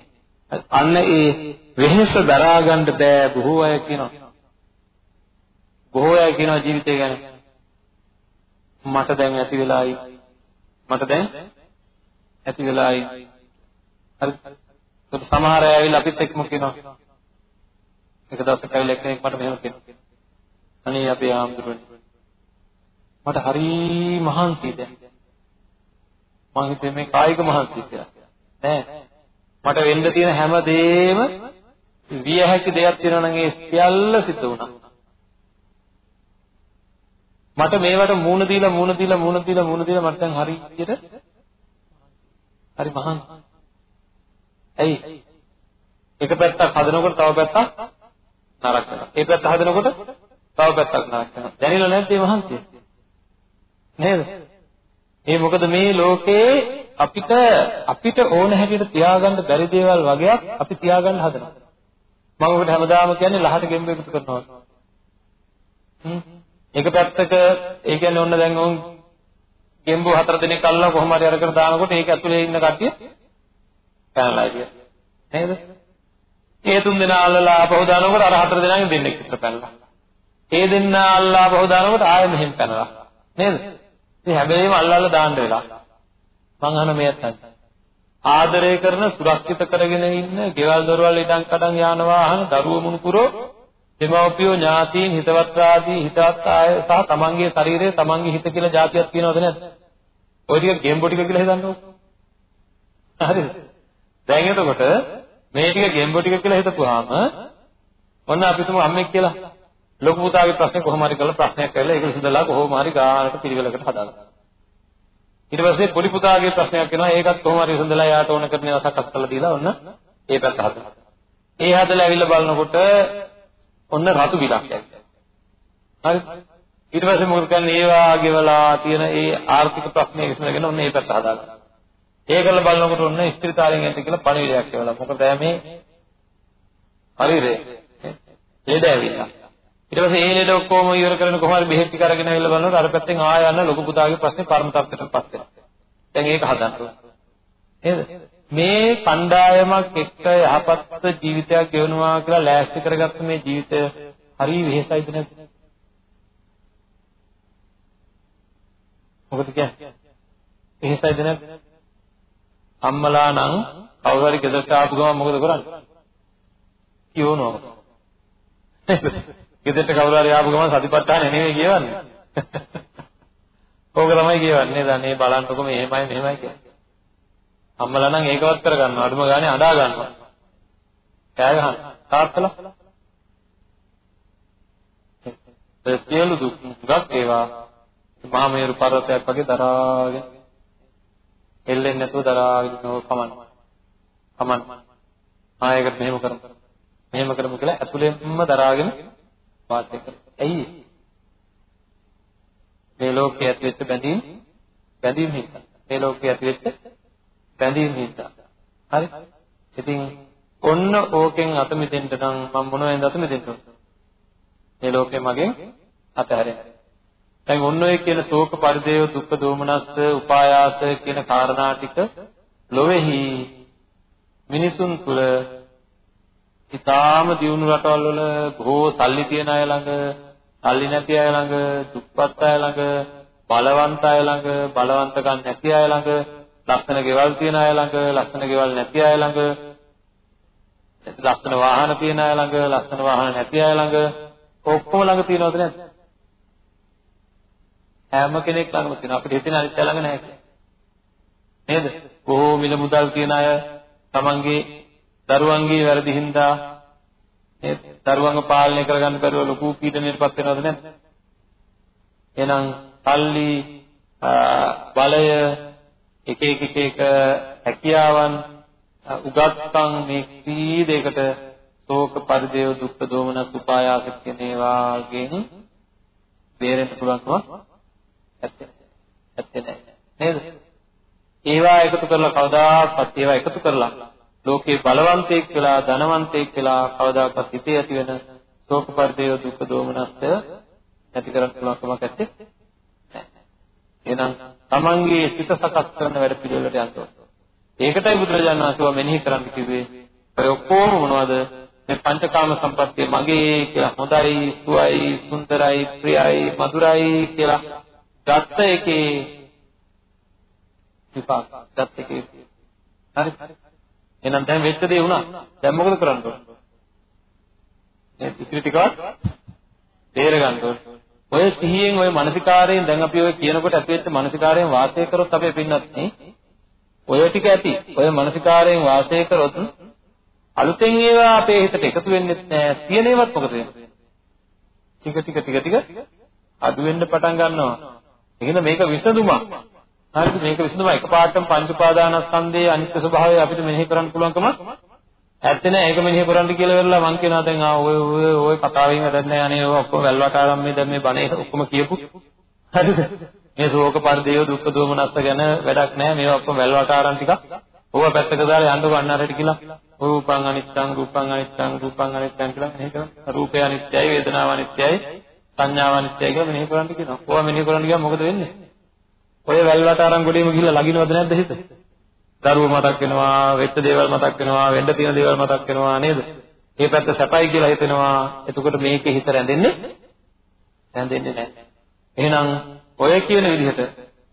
අන්න ඒ වෙහෙස දරා ගන්න බෑ බොහෝ අය කියනවා. බොහෝ අය කියනවා ජීවිතය ගැන. මට දැන් ඇති වෙලායි. මට දැන් ඇති වෙලායි. හරි. ඒත් සමහර අය ඇවිල්ලා අපිත් එක්කම කියනවා. එක දවසක් ඇවිල්ලා එක්කෙනෙක් මට මෙහෙම කියනවා. අනේ අපේ ආම්දුරනේ මට හරි මහන්සි දැන්. මම හිතුවේ මේ කායික මහන්සිය කියලා. නෑ. මට වෙන්න තියෙන හැම දෙෙම විය හැකි දෙයක් තියෙනවා නම් ඒ සියල්ල සිද්ධ වුණා මට මේවට මූණ දීලා මූණ දීලා මූණ දීලා මූණ දීලා මට දැන් හරියට හරි මහාන්. ඇයි? එක පැත්තක් හදනකොට තව පැත්තක් නරක වෙනවා. ඒ පැත්ත හදනකොට තව පැත්තක් නරක වෙනවා. දැනෙලා නැද්ද මේ මහන්සිය? නේද? ඒ මොකද මේ ලෝකේ අපිට අපිට ඕන හැටියට තියාගන්න බැරි දේවල් වගේක් අපි තියාගන්න හදනවා. මම ඔබට හැමදාම කියන්නේ ලහට ගෙම්බ එකතු කරනවා. හ්ම්. එක පැත්තක ඒ කියන්නේ ඔන්න දැන් උන් ගෙම්බු හතර දිනක් අල්ලලා කොහොම හරි අරගෙන දානකොට ඒක ඇතුලේ ඉන්න කට්ටිය පැනලා ඉතිය. නේද? ඒ තුන් දෙනා අල්ලලා ආපහු දානකොට අර හතර දෙනාගෙන් දෙන්නෙක් විතර පැනලා. ඒ දෙන්නා අල්ලලා ආපහු දානකොට ආයෙ මෙහෙම පැනලා. නේද? ඉතින් හැබැයිම අල්ලලා දාන්න වෙලා. මං අහන මේ අත්තන්. ආදරය කරන සුරක්ෂිත කරගෙන ඉන්න ගෙවල් දොරවල් ඉඩම් කඩම් යාන වාහන දරුවෝ මුණුපුරෝ දෙමව්පියෝ ඥාතීන් හිතවත් ආදී හිතවත් ආය සහ තමන්ගේ ශරීරය තමන්ගේ හිත කියලා જાතියක් තියෙනවද නැද්ද? ඔය ටික ගෙම්බෝ ටික කියලා හිතන්නකෝ. හරිද? දැන් එතකොට මේ ටික ගෙම්බෝ ටික කියලා හිතපුවාම ඔන්න අපි තුමු අම්මෙක් කියලා ලොකු පුතාගේ ප්‍රශ්නේ කොහොම හරි කරලා ප්‍රශ්නයක් කරලා ඒක විසඳලා කොහොම හරි ගානට පිළිවෙලකට හදාගන්නවා. ඊට පස්සේ පොඩි පුතාගේ ප්‍රශ්නයක් වෙනවා ඒකත් කොහොම හරි විසඳලා යාට ඕන කරන ඒවා සකස් කරලා දීලා ඔන්න ඒ පැත්ත හදනවා. ඒ හදලා ඇවිල්ලා බලනකොට ඔන්න රතු බිලක් ඇවිල්ලා. හරි. ඊට පස්සේ මොකද කරන්නේ ඒ වාගේවලා තියෙන ඒ ආර්ථික ප්‍රශ්නේ විසඳගෙන ඔන්න ඒ පැත්ත හදාගන්නවා. ඒකල බලනකොට ඔන්න ස්ත්‍රීතාලෙන් එන්න කියලා පණිවිඩයක් එවලා. මොකද මේ හරිද? ලෙඩ ඇවිල්ලා. ඊට පස්සේ ඒ ලෙඩ ඔක්කොම ඉවර කරගෙන කොහොම හරි බෙහෙත් ටික අරගෙන ඇවිල්ලා බලනකොට අර පැත්තෙන් ආය යන ලොකු පුතාගේ ප්‍රශ්නේ පරම තත්ත්වයටපත් වෙනවා. දැන් ඒක හදන්න නේද? මේ කණ්ඩායමක් එක්ක යහපත් ජීවිතයක් ගෙවනවා කියලා ලෑස්ති කරගත්ත මේ ජීවිතය හරි වෙහෙසයිද නැද්ද? මොකද කියන්නේ? වෙහෙසයිද නැද්ද? අම්මලා නම් කවුරු හරි ගෙදරට ආපු ගමන් මොකද කරන්නේ? කියවනවා. ගෙදරට කවුරු හරි ආපු ගමන් සතිපට්ඨාන නෙමෙයි කියවන්නේ. ඕක තමයි කියවන්නේ. දැන් මේ බලන්නකො මෙහෙමයි මෙහෙමයි කියන්නේ. අම්මලා නම් ඒකවත් කරගන්නවා. අඩුම ගානේ අඬා ගන්නවා. කෑ ගහන. තාත්තලා ඒ සියලු දුක් ගක් ඒවා මහා මේරු පර්වතයක් වගේ දරාගෙන එල්ලෙන්නේ නැතුව දරාගෙන නෝ කමන්න. කමන්න. ආයෙකට මෙහෙම කරමු. මෙහෙම කරමු කියලා ඇතුළෙන්ම දරාගෙන වාසය කරනවා. ඇයි මේ ලෝකයේ ඇති වෙච්ච බැඳීම් බැඳීම් හින්දා. මේ ලෝකයේ ඇති වෙච්ච බැඳීම් හින්දා. හරි? ඉතින් ඔන්න ඕකෙන් අත මිදෙන්න නම් මම මොනවෙන්ද අත මෙදෙන්න මේ ලෝකේ මගෙන් අතහැරෙන්න. දැන් ඔන්න ඔය කියන ශෝක පරිදේව දුක්ඛ දෝමනස්ස උපායාස කියන කාරණා ටික ලොවේහි මිනිසුන් තුළ ඉතාම දියුණු රටවල් වල බොහෝ සල්ලි තියන අය ළඟ, සල්ලි නැති අය ළඟ, දුප්පත් අය ළඟ, බලවන්ත අය ළඟ, බලවන්තකම් නැති අය ළඟ, ලස්සන ගෙවල් තියන අය ළඟ, ලස්සන ගෙවල් නැති අය ළඟ, ලස්සන වාහන තියන අය ළඟ, ලස්සන වාහන නැති අය ළඟ ඔක්කොම ළඟ තියනවද නැද්ද? හැම කෙනෙක් ළඟම තියෙනවා. අපිට හිතෙන අනිත් ළඟ නැහැ නේද? බොහෝ මිල මුදල් තියන අය තමන්ගේ දරුවන්ගේ වැරදි හින්දා ඒ දරුවන්ව පාලනය කරගන්න බැරුව ලොකු පීඩනයකටපත් වෙනවද නැද්ද? එහෙනම් සල්ලි බලය එක එක එක එක හැකියාවන් උගත්කම් මේ කී දෙයකට ශෝක පරිදේව දුක්ඛ දෝමනස් උපායාස කියන ඒවාගෙන් බේරෙන්න පුළුවන්කම ඇත්තේ ඇත්තේ නේද? ඒවා එකතු කරලා කවදාකවත් ඒවා එකතු කරලා ලෝකේ බලවන්තයෙක් වෙලා ධනවන්තයෙක් වෙලා කවදාකවත් හිතේ ඇති වෙන ශෝක පරිදේව දුක් දෝමනස්ය නැති කරන්න පුළුවන් කමක් නැත්තේ. එහෙනම් තමන්ගේ සිත සකස් කරන වැඩ පිළිවෙලට යන්න ඕනේ. ඒකටයි බුදුරජාණන් වහන්සේ මෙනෙහි කරන්න කිව්වේ. ඔය ඔක්කොම මොනවද? මේ පංචකාම සම්පත්තිය මගේ කියලා හොඳයි, සුවයි, සුන්දරයි, ප්‍රියයි, මధుරයි කියලා ගත්ත එකේ විපාක ගත්ත එකේ හරි එහෙනම් දැන් වෙච්ච දේ වුණා. දැන් මොකද කරන්න ඕන? මේ ඉතිරි ටිකවත් තේර ගන්න ඕන. ඔය සිහියෙන් ඔය මානසිකාරයෙන් දැන් අපි ඔය කියනකොට ඇතිවෙච්ච මානසිකාරයෙන් වාසය කරොත් අපේ පින්නත් නේ ඔය ටික ඇති. ඔය මානසිකාරයෙන් වාසය කරොත් අලුතෙන් ඒවා අපේ හිතට එකතු වෙන්නේ නැහැ. තියෙන ඒවත් මොකද වෙන්නේ? ටික ටික ටික ටික අඩු වෙන්න පටන් ගන්නවා. එහෙනම් මේක විසඳුමක්. හරිද? මේක විසඳුම එකපාරටම පංච උපාදානස්කන්ධයේ අනිත්‍ය ස්වභාවය අපිට මෙනෙහි කරන්න පුළුවන්කම ඇත්තේ නෑ. ඒක මෙනෙහි කරන්න කියලා වෙරලා මං කියනවා දැන් ආ ඔය ඔය ඔය කතාවෙන් වැඩක් නෑ. අනේ ඔය ඔක්කොම වැල්වට ආරම් මේ දැන් මේ බණේ ඔක්කොම කියපු. හරිද? මේ ශෝක පරිදේව දුක්ඛ දෝමනස්ස ගැන වැඩක් නෑ. මේවා ඔක්කොම වැල්වට ආරම් ටිකක්. ඕවා පැත්තක දාලා යන්න ගන්නරට කියලා. රූපං අනිත්‍යං රූපං අනිත්‍යං රූපං අනිත්‍යං කියලා මෙනෙහි කරනවා රූපය අනිත්‍යයි වේදනාව අනිත්‍යයි සංඥාව අනිත්‍යයි කියලා මෙනෙහි කරන්න කියනවා. ඕවා මෙනෙහි කරන්න ගියාම මොකද වෙන්නේ? ඔය වැල්වට අරන් ගොඩේම ගිහිල්ලා ලගිනවද නැද්ද හිත? දරුවෝ මතක් වෙනවා, වෙච්ච දේවල් මතක් වෙනවා, වෙන්න තියෙන දේවල් මතක් වෙනවා නේද? මේ පැත්ත සැපයි කියලා හිතෙනවා. එතකොට මේකේ හිත රැඳෙන්නේ රැඳෙන්නේ නැහැ. එහෙනම් ඔය කියන විදිහට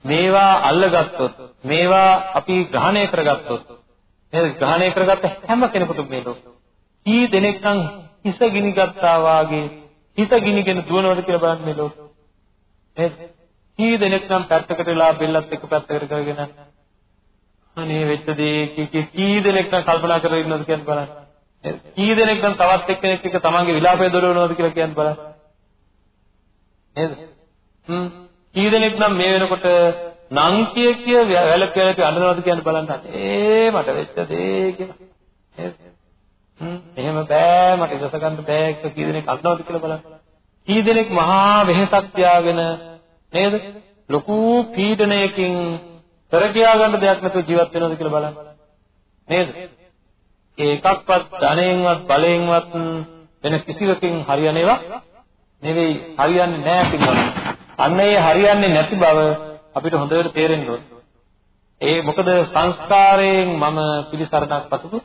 මේවා අල්ලගත්තොත්, මේවා අපි ග්‍රහණය කරගත්තොත්, නේද? ග්‍රහණය කරගත්ත හැම කෙනෙකුටම මේ ලෝකෙ කී දෙනෙක් නම් හිස ගිනි ගත්තා වාගේ හිත ගිනිගෙන දුවනවද කියලා බලන්න මේ ලෝකෙ. නේද? කී දෙනෙක් නම් පැත්තකට වෙලා බෙල්ලත් එක පැත්තකට කරගෙන අනේ වෙච්ච දේ කී දෙනෙක් නම් කල්පනා කරගෙන ඉන්නවද කියන්න බලන්න. කී දෙනෙක් නම් තවත් එක්කෙනෙක් එක්ක තමන්ගේ විලාපය දොරවනවද කියලා කියන්න බලන්න. නේද? හ්ම් කී දෙනෙක් නම් මේ වෙනකොට නම් කිය කිය වැලප වැලප අඬනවද කියන්න බලන්න. ඒ මට වෙච්ච දේ කියලා. නේද? හ්ම් එහෙම බෑ මට ඉවස ගන්න බෑ කියලා කී දෙනෙක් අඬනවද කියලා බලන්න. කී දෙනෙක් මහා වෙහෙසක් තියාගෙන නේද? ලොකු පීඩනයකින් කර කියා ගන්න දෙයක් නැතුව ජීවත් වෙනවද කියලා බලන්න. නේද? ඒකක්වත් ධනයෙන්වත් බලයෙන්වත් වෙන කිසිවකින් හරියන ඒවා නෙවෙයි හරියන්නේ නැහැ පිළිගන්න. අන්න ඒ හරියන්නේ නැති බව අපිට හොඳට තේරෙන්න ඕනේ. ඒ මොකද සංස්කාරයෙන් මම පිළිසරණක් පතපු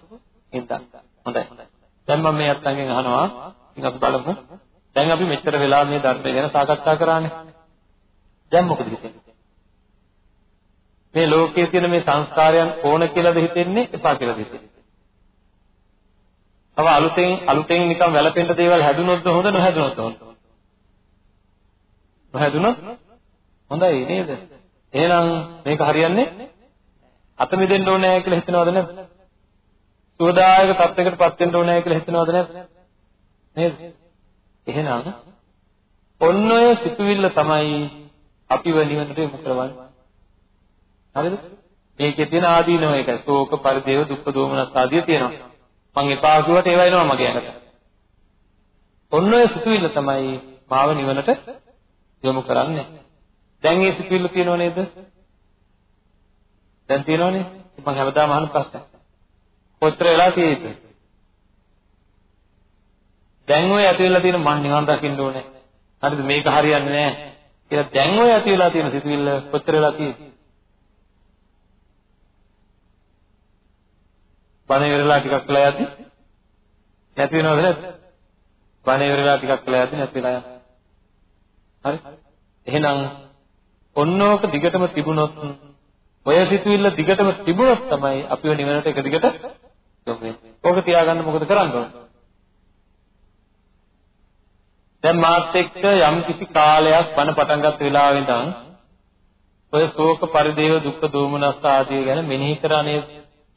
හින්දා. හොඳයි. දැන් මම මේ අත්තන්ගෙන් අහනවා. ඉතින් අපි බලමු. දැන් අපි මෙච්චර වෙලා මේ ධර්මය ගැන සාකච්ඡා කරානේ. දැන් මොකද හිතෙන්නේ? මේ ලෝකයේ තියෙන මේ සංස්කාරයන් ඕන කියලාද හිතෙන්නේ එපා කියලාද හිතෙන්නේ? තව අලුතෙන් අලුතෙන් නිකන් වැළපෙන්න දේවල් හැදුනොත්ද හොඳ නොහැදුනොත් හොඳ? නොහැදුනොත් හොඳයි නේද? එහෙනම් මේක හරියන්නේ අත මිදෙන්න ඕනේ කියලා හිතනවද නැද්ද? සුවදායක තත්යකටපත් වෙන්න ඕනේ කියලා හිතනවද නැද්ද? නේද? එහෙනම් ඔන්න ඔය සිතුවිල්ල තමයි අපිව නිවනට යොමු කරවන්නේ. හරිද? මේකේ තියෙන ආදීනව එකයි. ශෝක, පරිදේව, දුක්ඛ, දෝමනස් ආදී තියෙනවා. මං එපා කිව්වට ඒවා එනවා මගේ ඇඟට. ඔන්න ඔය සිතුවිල්ල තමයි මාව නිවනට යොමු කරන්නේ. දැන් මේ සිතුවිල්ල තියෙනව නේද? දැන් තියෙනවනේ. මම හැමදාම අහන ප්‍රශ්න. කොච්චර වෙලා තියෙයිද? දැන් ඔය ඇති වෙලා තියෙන මං නිවන් දකින්න ඕනේ. හරිද මේක හරියන්නේ නැහැ. කියලා දැන් ඔය ඇති වෙලා තියෙන සිතුවිල්ල කොච්චර වෙලා තියෙයිද? බණ ඉවරලා ටිකක් වෙලා යද්දි නැති වෙනවද නැද්ද? බණ ඉවරලා ටිකක් වෙලා යද්දි නැති වෙලා යනවා. හරි? එහෙනම් ඔන්නෝක දිගටම තිබුණොත් ඔය සිතුවිල්ල දිගටම තිබුණොත් තමයි අපිව නිවනට එක දිගට යොමු වෙන්නේ. ඕක තියාගන්න මොකද කරන්න ඕන? දැන් මාත් එක්ක යම් කිසි කාලයක් බණ පටන් ගන්න වෙලාවෙ ඉඳන් ඔය ශෝක පරිදේව දුක්ඛ දෝමනස් ආදී ගැන මෙනෙහි කරා නේද?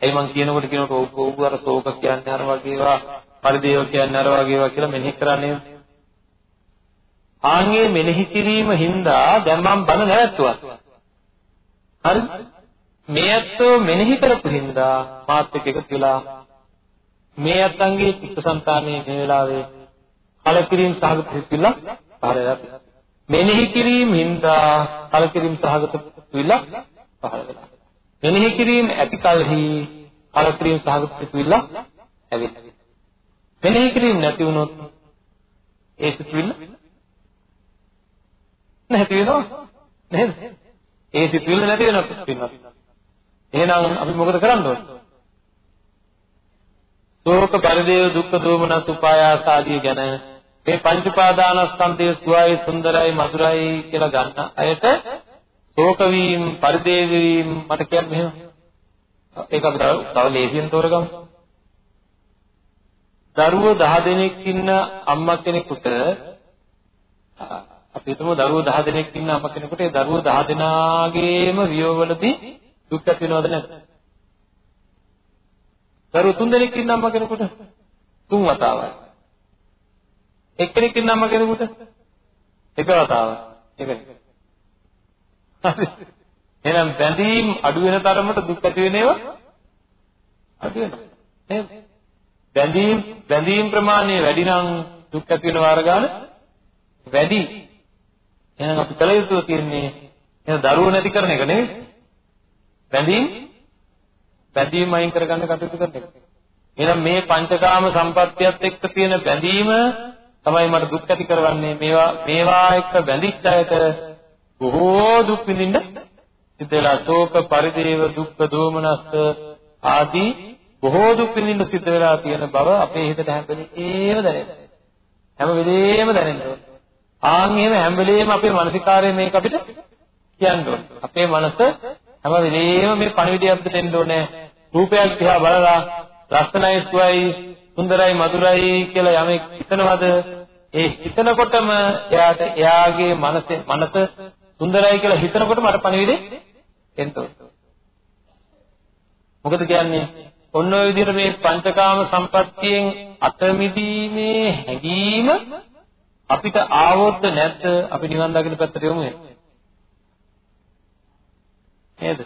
එයි මං කියනකොට කියනකොට ඕක ඕක අර ශෝක කියන්නේ අර වගේ ඒවා පරිදේව කියන්නේ අර වගේ ඒවා කියලා මෙනෙහි කරන්නේ ආන්ගේ මෙනෙහි කිරීම හින්දා දැන් මම බන නැවැත්තුවා. හරි? මේ ඇත්තෝ මෙනෙහි කරපු හින්දා මාත් එක්ක එකතු වෙලා මේ ඇත්තන්ගේ චිත්තසංතානයේ මේ වෙලාවේ කලකිරීම සහගත හිතිලා පහළලා මෙනෙහි කිරීම හින්දා කලකිරීම සහගත හිතිලා පහළ වෙලා මෙනෙහි කිරීම ඇති කලෙහි කලකිරීම සහගත සිතුවිල්ල ඇවිත්. මෙනෙහි කිරීම නැති වුණොත් ඒ සිතුවිල්ල නැති වෙනවා නේද? ඒ සිතුවිල්ල නැති වෙනවා පින්වත්. එහෙනම් අපි මොකද කරන්න ඕනේ? ශෝක පරිදේව දුක්ඛ දෝමනස් උපායාස ආදී ගැන මේ පංච පාදානස්කන්ධයේ සුවයි සුන්දරයි මధుරයි කියලා ගන්න අයට ශෝක වීම, පරිදේව වීම මට කියන්න මෙහෙම. ඒක අපි තව ලේසියෙන් තෝරගමු. දරුවෝ 10 දෙනෙක් ඉන්න අම්මා කෙනෙකුට අපි හිතමු දරුවෝ 10 දෙනෙක් ඉන්න අම්මා කෙනෙකුට ඒ දරුවෝ 10 දෙනාගේම වියෝවලදී දුක් ඇති වෙනවද නැද්ද? දරුවෝ 3 දෙනෙක් ඉන්න අම්මා කෙනෙකුට තුන් වතාවයි. එක්කෙනෙක් ඉන්න අම්මා කෙනෙකුට එක වතාවයි. ඒකනේ. එහෙනම් බැඳීම් අඩු වෙන තරමට දුක් ඇති වෙන ඒවා අඩු වෙනවා. නේද? බැඳීම් බැඳීම් ප්‍රමාණය වැඩි නම් දුක් ඇති වෙන වාර ගන්න වැඩි. එහෙනම් අපි කල යුතු තියෙන්නේ එහෙනම් දරුවෝ නැති කරන එක නෙවෙයි. බැඳීම් බැඳීම් අයින් කරගන්න කටයුතු කරන එක. එහෙනම් මේ පංචකාම සම්පත්තියත් එක්ක තියෙන බැඳීම තමයි මට දුක් ඇති කරවන්නේ. මේවා මේවා එක්ක බැඳිච්ච අයට බොහෝ දුක් විඳින්න සිද්ධ වෙලා ශෝක පරිදේව දුක්ඛ දෝමනස්ස ආදී බොහෝ දුක් විඳින්න සිද්ධ වෙලා තියෙන බව අපේ හිතට හැම වෙලේම දැනෙනවා. හැම වෙලේම දැනෙනවා. ආන් එහෙම හැම වෙලේම අපේ මානසිකාරය මේක අපිට කියන්න ඕනේ. අපේ මනස හැම වෙලේම මේ පණිවිඩය අපිට දෙන්න ඕනේ. රූපයක් දිහා බලලා ලස්සනයි සුවයි සුන්දරයි මధుරයි කියලා යමෙක් හිතනවද ඒ හිතනකොටම එයාට එයාගේ මනස මනස සුන්දරයි කියලා හිතනකොට මට පණිවිඩේ එන්න ඕනේ. මොකද කියන්නේ? ඔන්න ඔය විදිහට මේ පංචකාම සම්පත්තියෙන් අත මිදීමේ හැඟීම අපිට ආවොත්ද නැද්ද අපි නිවන් දකින්න පැත්තට යමු නේද?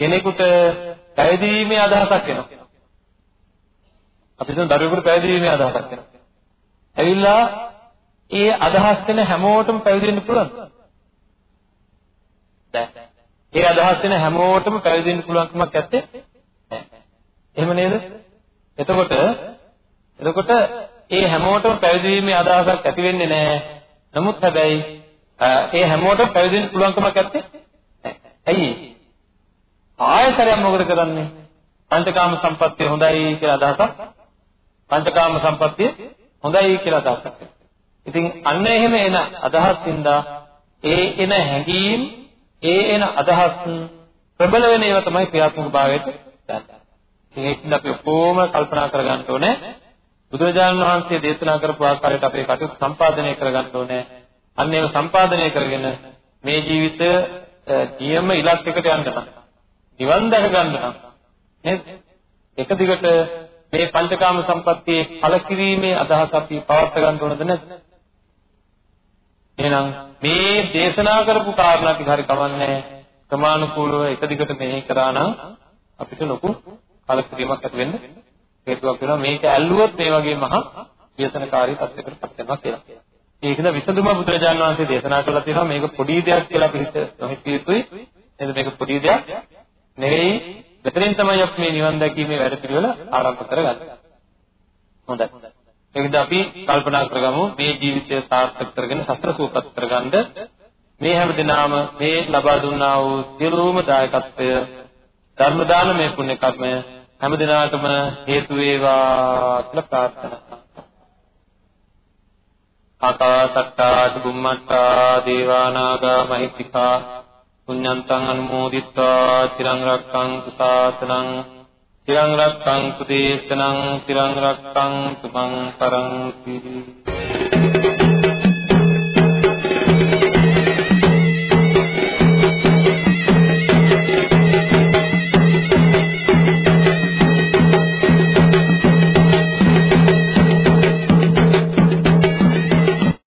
කෙනෙකුට පැවිදි වීමේ අදහසක් එනවා. අපි හිතමු දරුවෙකුට පැවිදි වීමේ අදහසක් එනවා. ඇවිල්ලා ඒ අදහස් වෙන හැමෝටම පැවිදි වෙන්න පුළුවන්ද? බැහැ. ඒ අදහස් වෙන හැමෝටම පැවිදි වෙන්න පුළුවන්කමක් නැත්තේ? නැහැ. එහෙම නේද? එතකොට එතකොට ඒ හැමෝටම පැවිදි වීමේ අදහසක් ඇති වෙන්නේ නැහැ. නමුත් හැබැයි ඒ හැමෝටම පැවිදි වෙන්න පුළුවන්කමක් නැත්තේ? ඇයි? ආයතරයක් මොකද කරන්නේ? පංචකාම සම්පත්තිය හොඳයි කියලා අදහසක් පංචකාම සම්පත්තිය හොඳයි කියලා අදහසක් ඉතින් අන්න එහෙම එන අදහසින්දා ඒ එන හැඟීම් ඒ එන අදහස් ප්‍රබල වෙන ඒවා තමයි ක්‍රියාත්මක භාවයට ගන්න. ඉතින් ඒකින්ද අපි කොහොම කල්පනා කරගන්න ඕනේ බුදුරජාණන් වහන්සේ දේශනා කරපු ආකාරයට අපේ කටයුතු සම්පාදනය කරගන්න ඕනේ. අන්න ඒව සම්පාදනය කරගෙන මේ ජීවිතය නියම ඉලක්කයකට යන්න නම් නිවන් දැක ගන්න නම් නේද? එක දිගට මේ පංචකාම සම්පත්තියේ කලකිරීමේ අදහස අපි පවත් ගන්න ඕනද නැද්ද? එහෙනම් මේ දේශනා කරපු කාරණා ටික හරි කවන්නේ ක්‍රමානුකූලව එක දිගට මෙහෙ කරා නම් අපිට ලොකු කලකිරීමක් ඇති වෙන්න හේතුවක් වෙනවා මේක ඇල්ලුවොත් මේ වගේ මහා ව්‍යසනකාරී තත්යකට පත් වෙනවා කියලා. ඒකද විසඳුම බුදුරජාණන් වහන්සේ දේශනා කළා තියෙනවා මේක පොඩි දෙයක් කියලා අපි හිත යුතුයි. එහෙනම් මේක පොඩි දෙයක් නෙවෙයි මෙතනින් තමයි අපි මේ නිවන් දැකීමේ වැඩ පිළිවෙල ආරම්භ කරගන්නේ. හොඳයි. ඒකද අපි කල්පනා කරගමු මේ ජීවිතය සාර්ථක කරගෙන සතර සූපත් කරගන්න මේ හැම දිනම මේ ලබා දුන්නා වූ සියලුම දායකත්වය ධර්ම දානමය පුණ්‍ය කර්මය හැම දිනාටම හේතු වේවා කියලා ප්‍රාර්ථනා ආකාසට්ටා චුම්මට්ටා දේවානාගා මහිත්‍තිකා පුඤ්ඤන්තං අනුමෝදිත්වා චිරං රක්ඛන්තු ශාසනං චිරං රක්ඛන්තු දේශනං චිරං රක්ඛන්තු මං පරන්ති